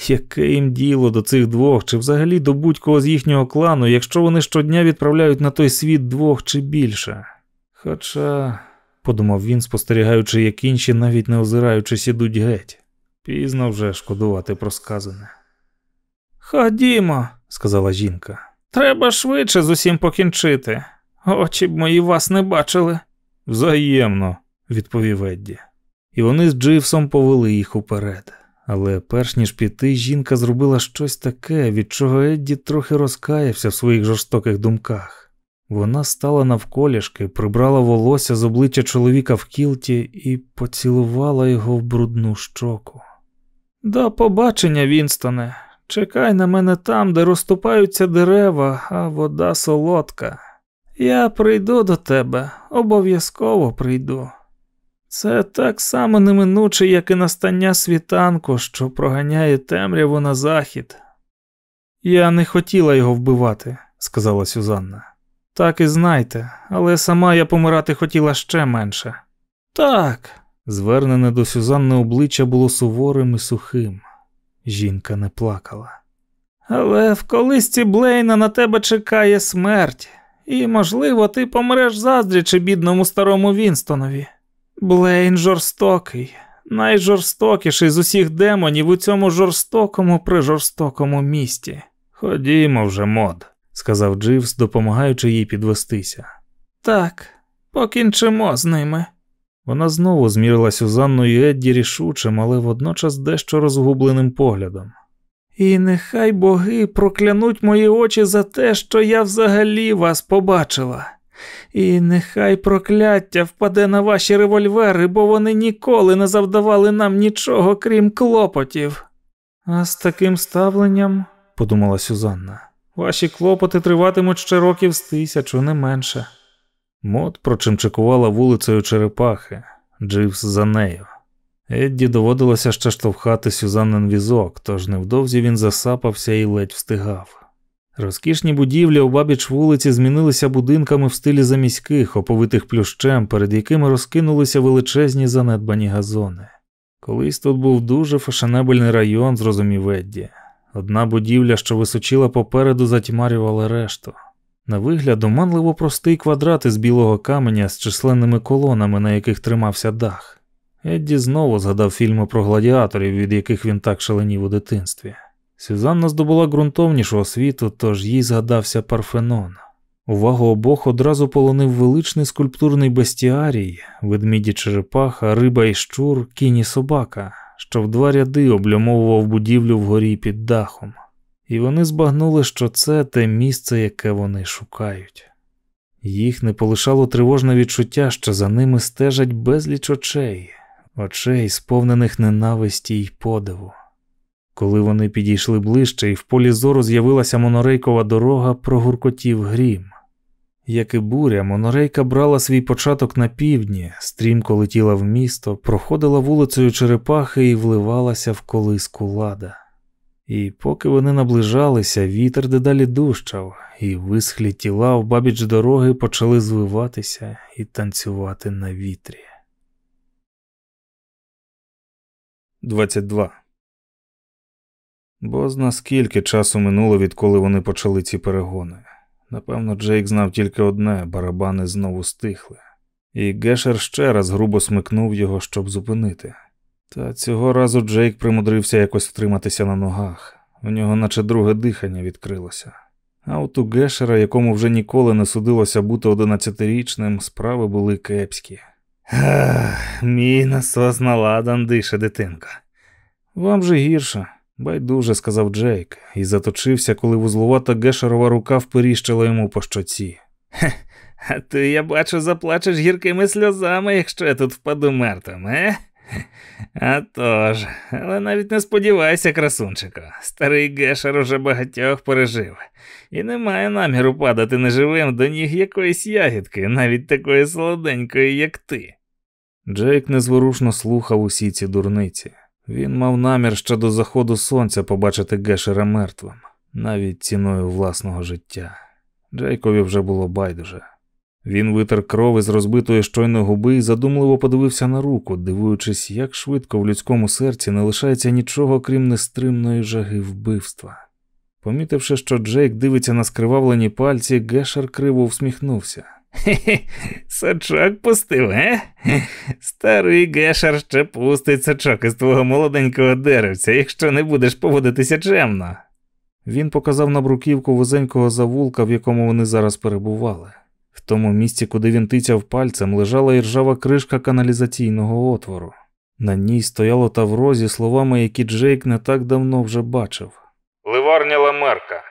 Speaker 1: Яке їм діло до цих двох, чи взагалі до будь-кого з їхнього клану, якщо вони щодня відправляють на той світ двох чи більше? Хоча, подумав він, спостерігаючи, як інші, навіть не озираючись, ідуть геть, пізно вже шкодувати про сказане.
Speaker 3: Ходімо, сказала жінка. Треба швидше з усім покінчити. Очі б мої вас не бачили.
Speaker 1: Взаємно, відповів Едді. І вони з Дживсом повели їх уперед. Але перш ніж піти, жінка зробила щось таке, від чого Едді трохи розкаявся в своїх жорстоких думках. Вона стала навколішки, прибрала волосся з обличчя чоловіка в кілті і поцілувала його в брудну щоку.
Speaker 3: До побачення, Вінстоне. Чекай на мене там, де розступаються дерева, а вода солодка. Я прийду до тебе, обов'язково прийду. Це так само неминуче, як і настання світанку, що проганяє темряву на захід. Я не хотіла його вбивати, сказала Сюзанна. Так і знайте, але сама я помирати хотіла ще менше. Так,
Speaker 1: звернене до Сюзанни обличчя було суворим і сухим. Жінка не плакала.
Speaker 3: Але в колисці Блейна на тебе чекає смерть, і, можливо, ти помреш заздрячи бідному старому Вінстонові. Блейн жорстокий, найжорстокіший з усіх демонів у цьому жорстокому прижорстокому місті.
Speaker 1: Ходімо вже, мод, сказав Дживс, допомагаючи їй підвестися.
Speaker 3: Так, покінчимо з ними.
Speaker 1: Вона знову змірила Сюзанну і Едді рішучим, але водночас дещо розгубленим поглядом.
Speaker 3: І нехай боги проклянуть мої очі за те, що я взагалі вас побачила. І нехай прокляття впаде на ваші револьвери, бо вони ніколи не завдавали нам нічого, крім клопотів. А з таким ставленням, подумала Сюзанна, ваші клопоти триватимуть ще років з тисячу, не менше.
Speaker 1: Мот прочимчикувала вулицею Черепахи, Дживс за нею. Едді доводилося ще штовхати Сюзаннен візок, тож невдовзі він засапався і ледь встигав. Розкішні будівлі обабіч вулиці змінилися будинками в стилі заміських, оповитих плющем, перед якими розкинулися величезні занедбані газони. Колись тут був дуже фешенебельний район, зрозумів Едді. Одна будівля, що височила попереду, затьмарювала решту. На вигляд, оманливо простий квадрат із білого каменя з численними колонами, на яких тримався дах. Едді знову згадав фільми про гладіаторів, від яких він так шаленів у дитинстві. Сюзанна здобула ґрунтовнішу освіту, тож їй згадався Парфенон. Увагу обох одразу полонив величний скульптурний бестіарій, ведміді черепаха, риба і щур, кінь і собака, що в два ряди облямовував будівлю вгорі під дахом, і вони збагнули, що це те місце, яке вони шукають. Їх не полишало тривожне відчуття, що за ними стежать безліч очей, очей, сповнених ненависті й подиву. Коли вони підійшли ближче, і в полі зору з'явилася монорейкова дорога, прогуркотів грім. Як і буря, монорейка брала свій початок на півдні, стрімко летіла в місто, проходила вулицею Черепахи і вливалася в колиску лада. І поки вони наближалися, вітер дедалі дужчав, і висхлі тіла в бабіч дороги почали звиватися і танцювати на вітрі. 22 Бо зна скільки часу минуло, відколи вони почали ці перегони. Напевно, Джейк знав тільки одне барабани знову стихли, і Гешер ще раз грубо смикнув його, щоб зупинити. Та цього разу Джейк примудрився якось втриматися на ногах, у нього наче друге дихання відкрилося. А от у Гешера, якому вже ніколи не судилося бути одинадцятирічним, справи були кепські. Мій насос наладан дише, дитинка. Вам же гірше. Байдуже, сказав Джейк, і заточився, коли вузлувата гешерова рука вперіщила йому по щоці. Хе, а ти, я бачу, заплачеш гіркими сльозами, якщо я тут впаду мертвим, е? А тож, але навіть не сподівайся, красунчику. Старий Гешер уже багатьох пережив, і не має наміру падати неживим до ніг якоїсь ягідки, навіть такої солоденької, як ти. Джейк незворушно слухав усі ці дурниці. Він мав намір ще до заходу сонця побачити Гешера мертвим, навіть ціною власного життя. Джейкові вже було байдуже. Він витер кров із розбитої щойно губи і задумливо подивився на руку, дивуючись, як швидко в людському серці не лишається нічого, крім нестримної жаги вбивства. Помітивши, що Джейк дивиться на скривавлені пальці, Гешер криво всміхнувся. Хе-хе, сачок пустив, е? Старий гешер ще пустить сачок із твого молоденького деревця, якщо не будеш поводитися чемно. Він показав на бруківку вузенького завулка, в якому вони зараз перебували. В тому місці, куди він тицяв пальцем, лежала іржава кришка каналізаційного отвору. На ній стояло тавро зі словами, які Джейк не так давно вже бачив. Ливарня Ламерка.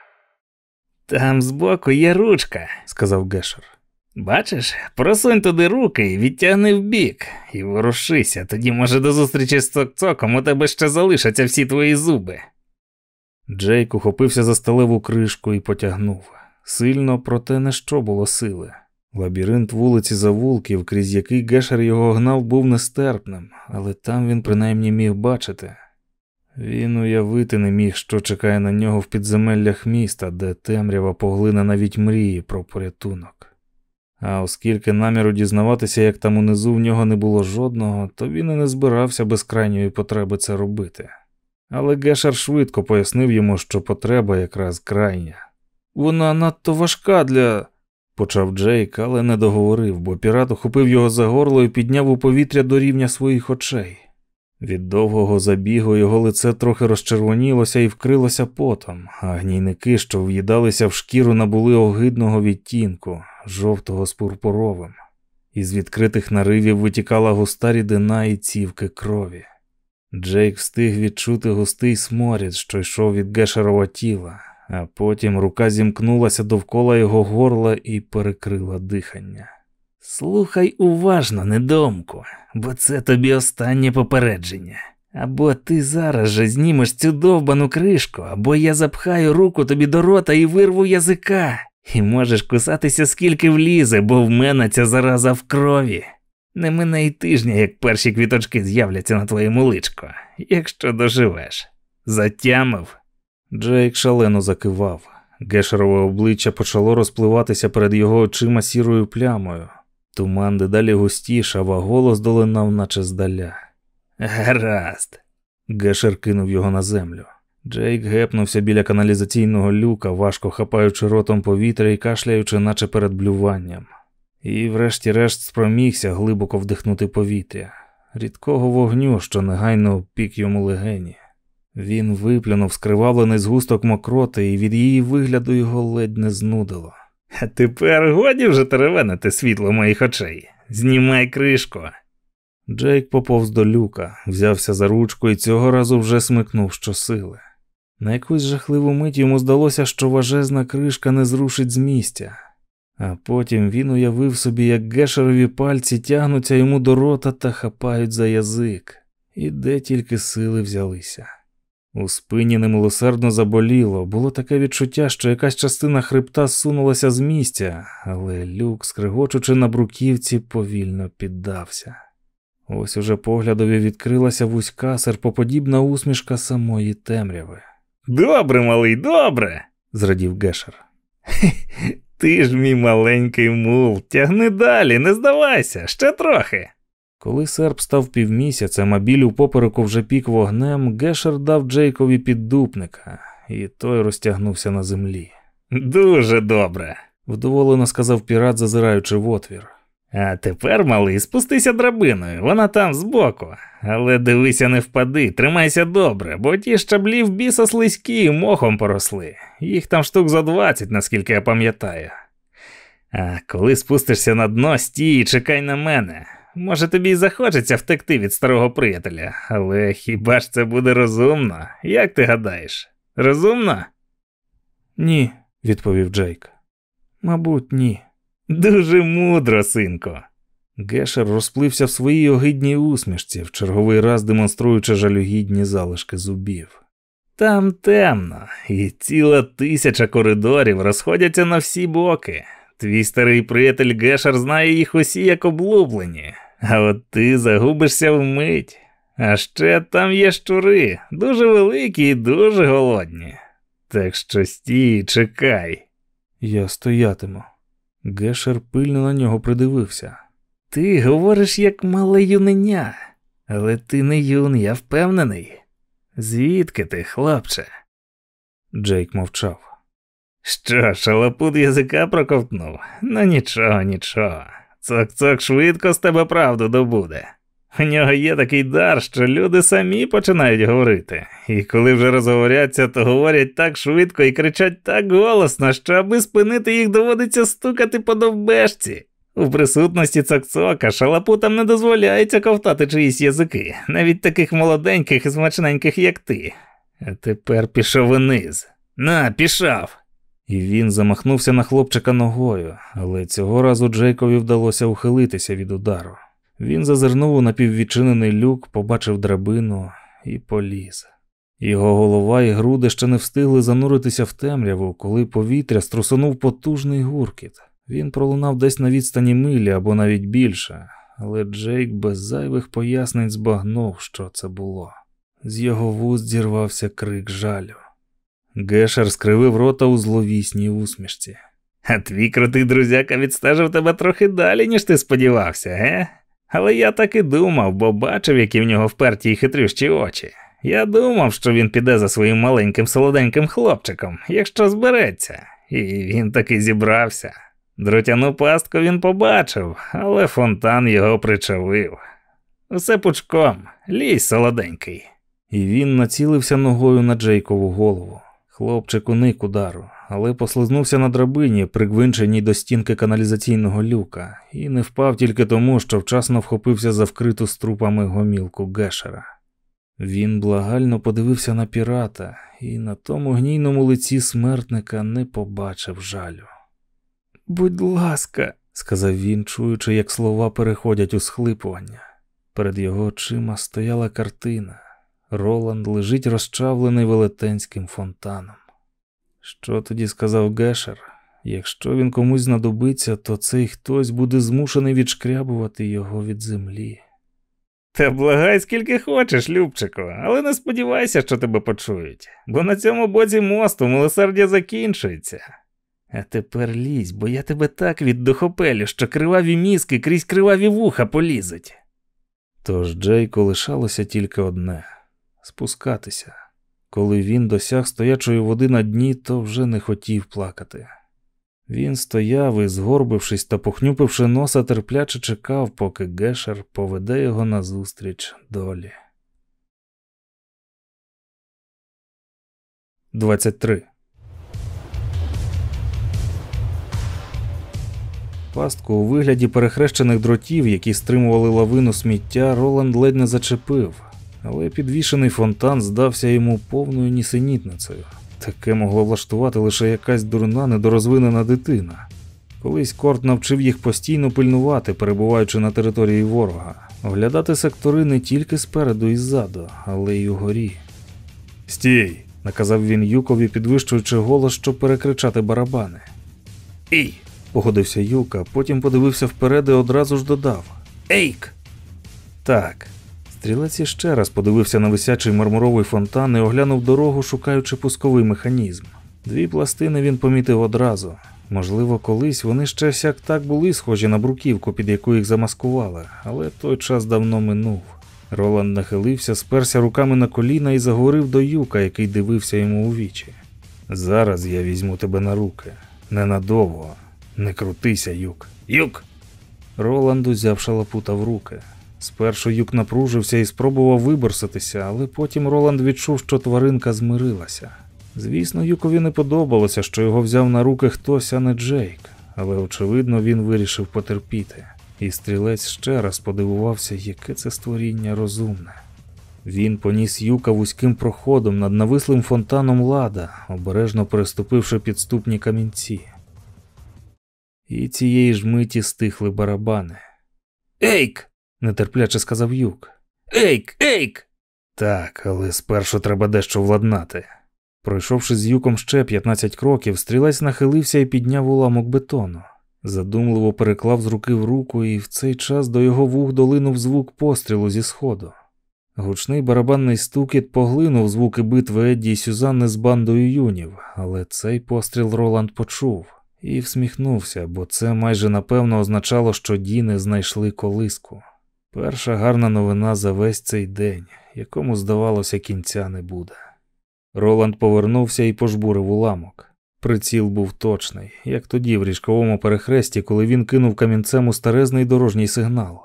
Speaker 1: Там збоку є ручка, сказав Гешер. Бачиш, просунь туди руки і відтягни вбік, і ворушися, тоді, може, до зустрічі з цокцоком у тебе ще залишаться всі твої зуби. Джейк ухопився за сталеву кришку і потягнув. Сильно, проте не що було сили. Лабіринт вулиці Завулків, крізь який Гешер його гнав, був нестерпним, але там він принаймні міг бачити. Він уявити не міг, що чекає на нього в підземеллях міста, де темрява поглине навіть мрії про порятунок. А оскільки наміру дізнаватися, як там унизу в нього не було жодного, то він і не збирався без крайньої потреби це робити. Але Гешер швидко пояснив йому, що потреба якраз крайня. Вона надто важка для. почав Джейк, але не договорив, бо пірат ухопив його за горло і підняв у повітря до рівня своїх очей. Від довгого забігу його лице трохи розчервонілося і вкрилося потом, а гнійники, що в'їдалися в шкіру, набули огидного відтінку, жовтого з пурпуровим. Із відкритих наривів витікала густа рідина і цівки крові. Джейк встиг відчути густий сморід, що йшов від гешерова тіла, а потім рука зімкнулася довкола його горла і перекрила дихання. Слухай уважно, недомку, бо це тобі останнє попередження. Або ти зараз же знімеш цю довбану кришку, або я запхаю руку тобі до рота і вирву язика. І можеш кусатися скільки влізе, бо в мене ця зараза в крові. Не мине й тижня, як перші квіточки з'являться на твоєму личку, якщо доживеш. Затямив. Джейк шалено закивав. Гешерове обличчя почало розпливатися перед його очима сірою плямою. Туман дедалі густішав, а голос долинав, наче здаля. Гаразд. Гешер кинув його на землю. Джейк гепнувся біля каналізаційного люка, важко хапаючи ротом повітря і кашляючи, наче перед блюванням. І, врешті-решт, спромігся глибоко вдихнути повітря, рідкого вогню, що негайно обпік йому легені. Він виплюнув скривавлений згусток мокроти, і від її вигляду його ледь не знудило. Тепер годі вже теревенити світло моїх очей. Знімай кришку. Джейк поповз до люка, взявся за ручку і цього разу вже смикнув щосили. На якусь жахливу мить йому здалося, що важезна кришка не зрушить з місця, а потім він уявив собі, як гешерові пальці тягнуться йому до рота та хапають за язик, і де тільки сили взялися. У спині немилосердно заболіло, було таке відчуття, що якась частина хребта сунулася з місця, але люк, скригочучи на бруківці, повільно піддався. Ось уже поглядові відкрилася вузька серпоподібна усмішка самої темряви. Добре, малий, добре, зрадів Гешер. Ти ж мій маленький мул, тягни далі, не здавайся, ще трохи. Коли серп став півмісяцем, а біль у попереку вже пік вогнем, Гешер дав Джейкові піддупника, і той розтягнувся на землі. Дуже добре, вдоволено сказав пірат, зазираючи в отвір. А тепер, малий, спустися драбиною, вона там збоку. Але дивися, не впади, тримайся добре, бо ті щаблі в біса слизькі мохом поросли. Їх там штук за двадцять, наскільки я пам'ятаю. А коли спустишся на дно, стій і чекай на мене. Може, тобі й захочеться втекти від старого приятеля, але хіба ж це буде розумно? Як ти гадаєш? Розумно? Ні, відповів Джейк. Мабуть, ні. Дуже мудро, синко. Гешер розплився в своїй огидній усмішці, в черговий раз демонструючи жалюгідні залишки зубів. Там темно, і ціла тисяча коридорів розходяться на всі боки. Твій старий приятель Гешер знає їх усі як облублені, а от ти загубишся вмить. А ще там є щури, дуже великі і дуже голодні. Так що стій, чекай. Я стоятиму. Гешер пильно на нього придивився. Ти говориш як мале юненя, але ти не юн, я впевнений. Звідки ти, хлопче? Джейк мовчав. Що, шалопут язика проковтнув? Ну нічого, нічого. Цок-цок швидко з тебе правду добуде. У нього є такий дар, що люди самі починають говорити, і коли вже розговоряться, то говорять так швидко і кричать так голосно, що аби спинити їх доводиться стукати по довбешці. У присутності цокцока шалапутам не дозволяється ковтати чиїсь язики, навіть таких молоденьких і смачненьких, як ти. А тепер пішов униз. На, пішов. І він замахнувся на хлопчика ногою, але цього разу Джейкові вдалося ухилитися від удару. Він зазирнув у напіввідчинений люк, побачив драбину і поліз. Його голова і груди ще не встигли зануритися в темряву, коли повітря струсонув потужний гуркіт. Він пролунав десь на відстані милі або навіть більше, але Джейк без зайвих пояснень збагнув, що це було. З його вуст зірвався крик жалю. Гешер скривив рота у зловісній усмішці. А твій крутий друзяка відстежив тебе трохи далі, ніж ти сподівався, ге? Але я так і думав, бо бачив, які в нього вперті й хитрющі очі. Я думав, що він піде за своїм маленьким солоденьким хлопчиком, якщо збереться, і він таки зібрався. Дротяну пастку він побачив, але фонтан його причавив. Усе пучком, лізь солоденький. І він націлився ногою на Джейкову голову. Хлопчик уник удару, але послизнувся на драбині, пригвинченій до стінки каналізаційного люка, і не впав тільки тому, що вчасно вхопився за вкриту струпами гомілку Гешера. Він благально подивився на пірата і на тому гнійному лиці смертника не побачив жалю. Будь ласка, сказав він, чуючи, як слова переходять у схлипування. Перед його очима стояла картина. Роланд лежить розчавлений велетенським фонтаном. Що тоді сказав Гешер? Якщо він комусь знадобиться, то цей хтось буде змушений відшкрябувати його від землі.
Speaker 3: Та благай, скільки хочеш, Любчику, але не сподівайся, що тебе почують, бо на цьому боці мосту милосердя закінчується. А тепер лізь, бо я тебе так віддохопелю, що криваві мізки крізь криваві вуха полізуть.
Speaker 1: Тож Джейку лишалося тільки одне спускатися. Коли він досяг стоячої води на дні, то вже не хотів плакати. Він стояв і, згорбившись та похнюпивши носа, терпляче чекав, поки Гешер поведе його назустріч долі. 23 Пастку у вигляді перехрещених дротів, які стримували лавину сміття, Роланд ледь не зачепив, але підвішений фонтан здався йому повною нісенітницею. Таке могло влаштувати лише якась дурна, недорозвинена дитина. Колись Корт навчив їх постійно пильнувати, перебуваючи на території ворога, оглядати сектори не тільки спереду і ззаду, але й угорі. Стій! наказав він Юкові, підвищуючи голос, щоб перекричати барабани. Ей! погодився Юка, потім подивився вперед і одразу ж додав Ейк! Так. Стрілець іще раз подивився на висячий мармуровий фонтан і оглянув дорогу, шукаючи пусковий механізм. Дві пластини він помітив одразу. Можливо, колись вони ще сяк так були схожі на бруківку, під яку їх замаскували, але той час давно минув. Роланд нахилився, сперся руками на коліна і заговорив до юка, який дивився йому у вічі. Зараз я візьму тебе на руки. Ненадовго. Не крутися, юк. Юк. Роланд узяв шалапута в руки. Спершу юк напружився і спробував виборситися, але потім Роланд відчув, що тваринка змирилася. Звісно, Юкові не подобалося, що його взяв на руки хтось, а не Джейк, але очевидно він вирішив потерпіти, і стрілець ще раз подивувався, яке це створіння розумне. Він поніс юка вузьким проходом над навислим фонтаном лада, обережно переступивши підступні камінці. І цієї ж миті стихли барабани. Ейк! Нетерпляче сказав юк. Ейк, ейк! Так, але спершу треба дещо владнати. Пройшовши з юком ще 15 кроків, стрілець нахилився і підняв уламок бетону. Задумливо переклав з руки в руку, і в цей час до його вух долинув звук пострілу зі сходу. Гучний барабанний стукіт поглинув звуки битви Едді і Сюзанни з бандою юнів, але цей постріл Роланд почув і всміхнувся, бо це майже напевно означало, що Діни знайшли колиску. Перша гарна новина за весь цей день, якому, здавалося, кінця не буде. Роланд повернувся і пожбурив уламок. Приціл був точний, як тоді в річковому перехресті, коли він кинув камінцем у старезний дорожній сигнал.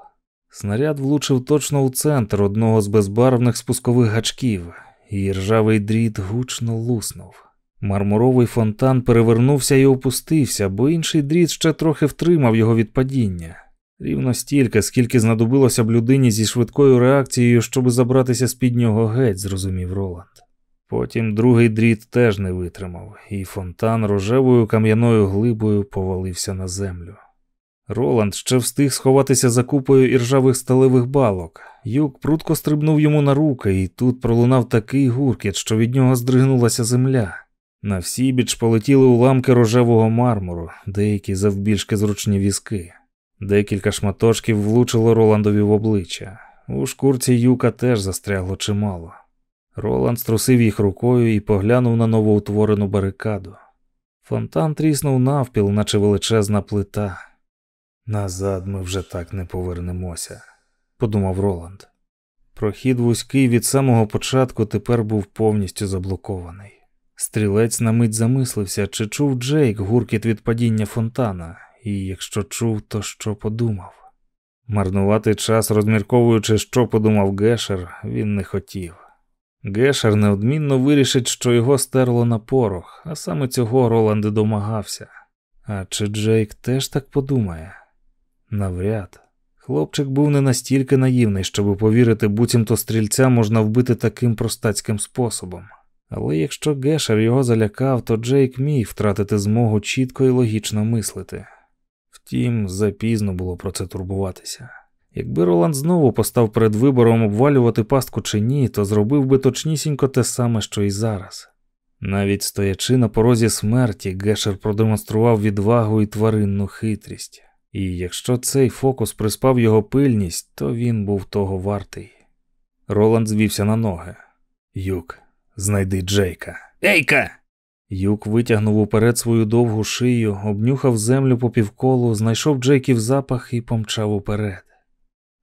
Speaker 1: Снаряд влучив точно у центр одного з безбарвних спускових гачків, і ржавий дріт гучно луснув. Мармуровий фонтан перевернувся і опустився, бо інший дріт ще трохи втримав його від падіння. Рівно стільки, скільки знадобилося б людині зі швидкою реакцією, щоб забратися з під нього геть, зрозумів Роланд. Потім другий дріт теж не витримав, і фонтан рожевою кам'яною глибою повалився на землю. Роланд ще встиг сховатися за купою іржавих сталевих балок. Юк прутко стрибнув йому на руки, і тут пролунав такий гуркіт, що від нього здригнулася земля. На всі біч полетіли уламки рожевого мармуру, деякі завбільшки зручні візки. Декілька шматочків влучило Роландові в обличчя. У шкурці юка теж застрягло чимало. Роланд струсив їх рукою і поглянув на новоутворену барикаду. Фонтан тріснув навпіл, наче величезна плита. Назад ми вже так не повернемося, подумав Роланд. Прохід вузький від самого початку тепер був повністю заблокований. Стрілець на мить замислився, чи чув Джейк гуркіт від падіння фонтана, і якщо чув, то що подумав. Марнувати час, розмірковуючи, що подумав Гешер, він не хотів. Гешер неодмінно вирішить, що його стерло на порох, а саме цього Роланд і домагався. А чи Джейк теж так подумає? Навряд. Хлопчик був не настільки наївний, щоб повірити, буцімто стрільця можна вбити таким простацьким способом. Але якщо Гешер його залякав, то Джейк міг втратити змогу чітко і логічно мислити. Втім, запізно було про це турбуватися. Якби Роланд знову постав перед вибором обвалювати пастку чи ні, то зробив би точнісінько те саме, що і зараз. Навіть стоячи на порозі смерті, Гешер продемонстрував відвагу і тваринну хитрість, і якщо цей фокус приспав його пильність, то він був того вартий. Роланд звівся на ноги. Юк, знайди Джейка. Ейка! Юк витягнув уперед свою довгу шию, обнюхав землю по півколу, знайшов Джейків запах і помчав уперед.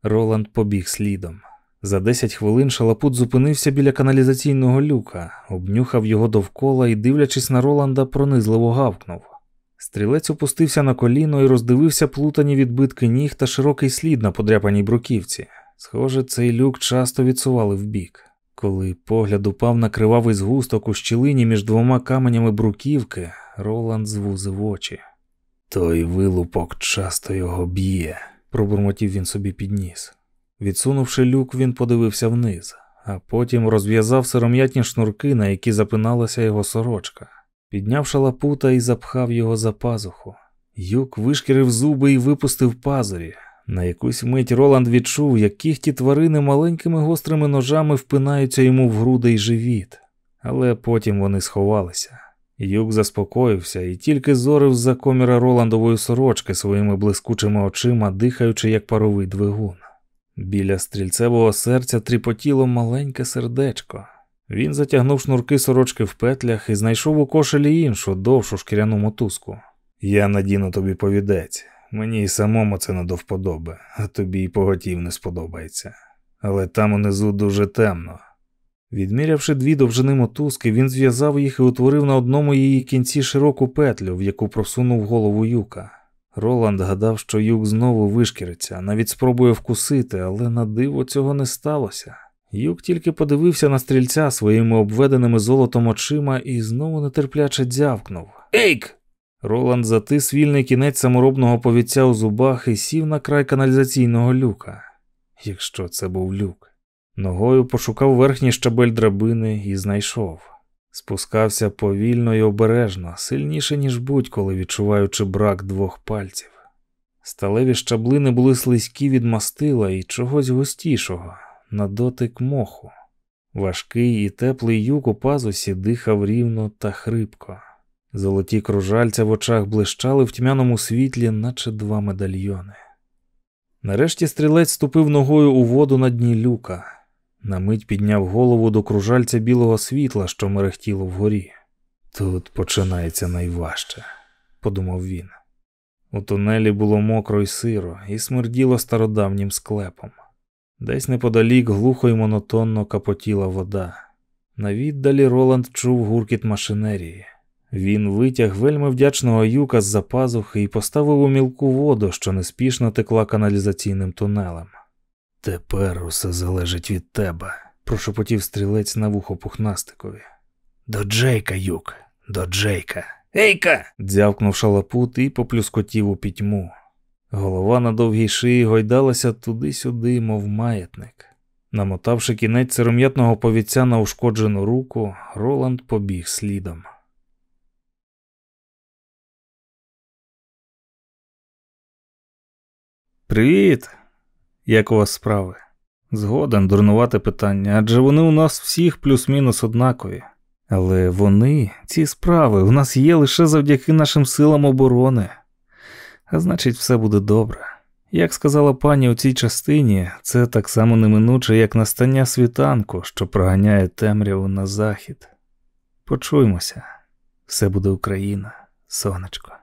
Speaker 1: Роланд побіг слідом. За 10 хвилин шалапут зупинився біля каналізаційного люка, обнюхав його довкола і, дивлячись на Роланда, пронизливо гавкнув. Стрілець опустився на коліно і роздивився плутані відбитки ніг та широкий слід на подряпаній бруківці. Схоже, цей люк часто відсували вбік. Коли погляд упав на кривавий згусток у щілині між двома каменями бруківки, Роланд звузив очі. Той вилупок часто його б'є, пробурмотів він собі підніс. Відсунувши люк, він подивився вниз, а потім розв'язав сиром'ятні шнурки, на які запиналася його сорочка, підняв шалапута і запхав його за пазуху. Юк вишкірив зуби і випустив пазурі. На якусь мить Роланд відчув, як кіхті тварини маленькими гострими ножами впинаються йому в груди й живіт, але потім вони сховалися. Юк заспокоївся і тільки зорив з-за коміра Роландової сорочки своїми блискучими очима, дихаючи як паровий двигун. Біля стрільцевого серця тріпотіло маленьке сердечко. Він затягнув шнурки сорочки в петлях і знайшов у кошелі іншу довшу шкіряну мотузку. Я надіну тобі повідець. Мені й самому це не до вподоби, а тобі й поготів не сподобається. Але там унизу дуже темно. Відмірявши дві довжини мотузки, він зв'язав їх і утворив на одному її кінці широку петлю, в яку просунув голову юка. Роланд гадав, що юк знову вишкіриться, навіть спробує вкусити, але на диво цього не сталося. Юк тільки подивився на стрільця своїми обведеними золотом очима і знову нетерпляче дзявкнув. Ейк! Роланд затис вільний кінець саморобного повіця у зубах і сів на край каналізаційного люка, якщо це був люк. Ногою пошукав верхній щабель драбини і знайшов. Спускався повільно і обережно, сильніше, ніж будь-коли відчуваючи брак двох пальців. Сталеві щаблини були слизькі від мастила і чогось густішого, на дотик моху. Важкий і теплий юк у пазусі дихав рівно та хрипко. Золоті кружальця в очах блищали в тьмяному світлі, наче два медальйони. Нарешті стрілець ступив ногою у воду на дні люка. На мить підняв голову до кружальця білого світла, що мерехтіло вгорі. Тут починається найважче, подумав він. У тунелі було мокро й сиро, і смерділо стародавнім склепом. Десь неподалік глухо й монотонно капотіла вода. На віддалі Роланд чув гуркіт машинерії. Він витяг вельми вдячного юка з за пазухи і поставив у мілку воду, що неспішно текла каналізаційним тунелем. Тепер усе залежить від тебе, прошепотів стрілець на вухо пухнастикові. До Джейка, юк, до Джейка. Ейка. дзявкнув шалапут і поплюскотів у пітьму. Голова на довгій шиї гойдалася туди-сюди, мов маятник. Намотавши кінець сиром'ятного повіця на ушкоджену руку, Роланд побіг слідом.
Speaker 4: Привіт! Як у вас справи? Згоден дурнувати питання, адже вони у нас всіх плюс-мінус однакові. Але вони, ці справи, у нас є лише завдяки нашим силам оборони. А значить, все буде добре. Як сказала пані у цій частині, це так само неминуче, як настання світанку, що проганяє темряву на захід. Почуймося, все буде Україна, сонечко.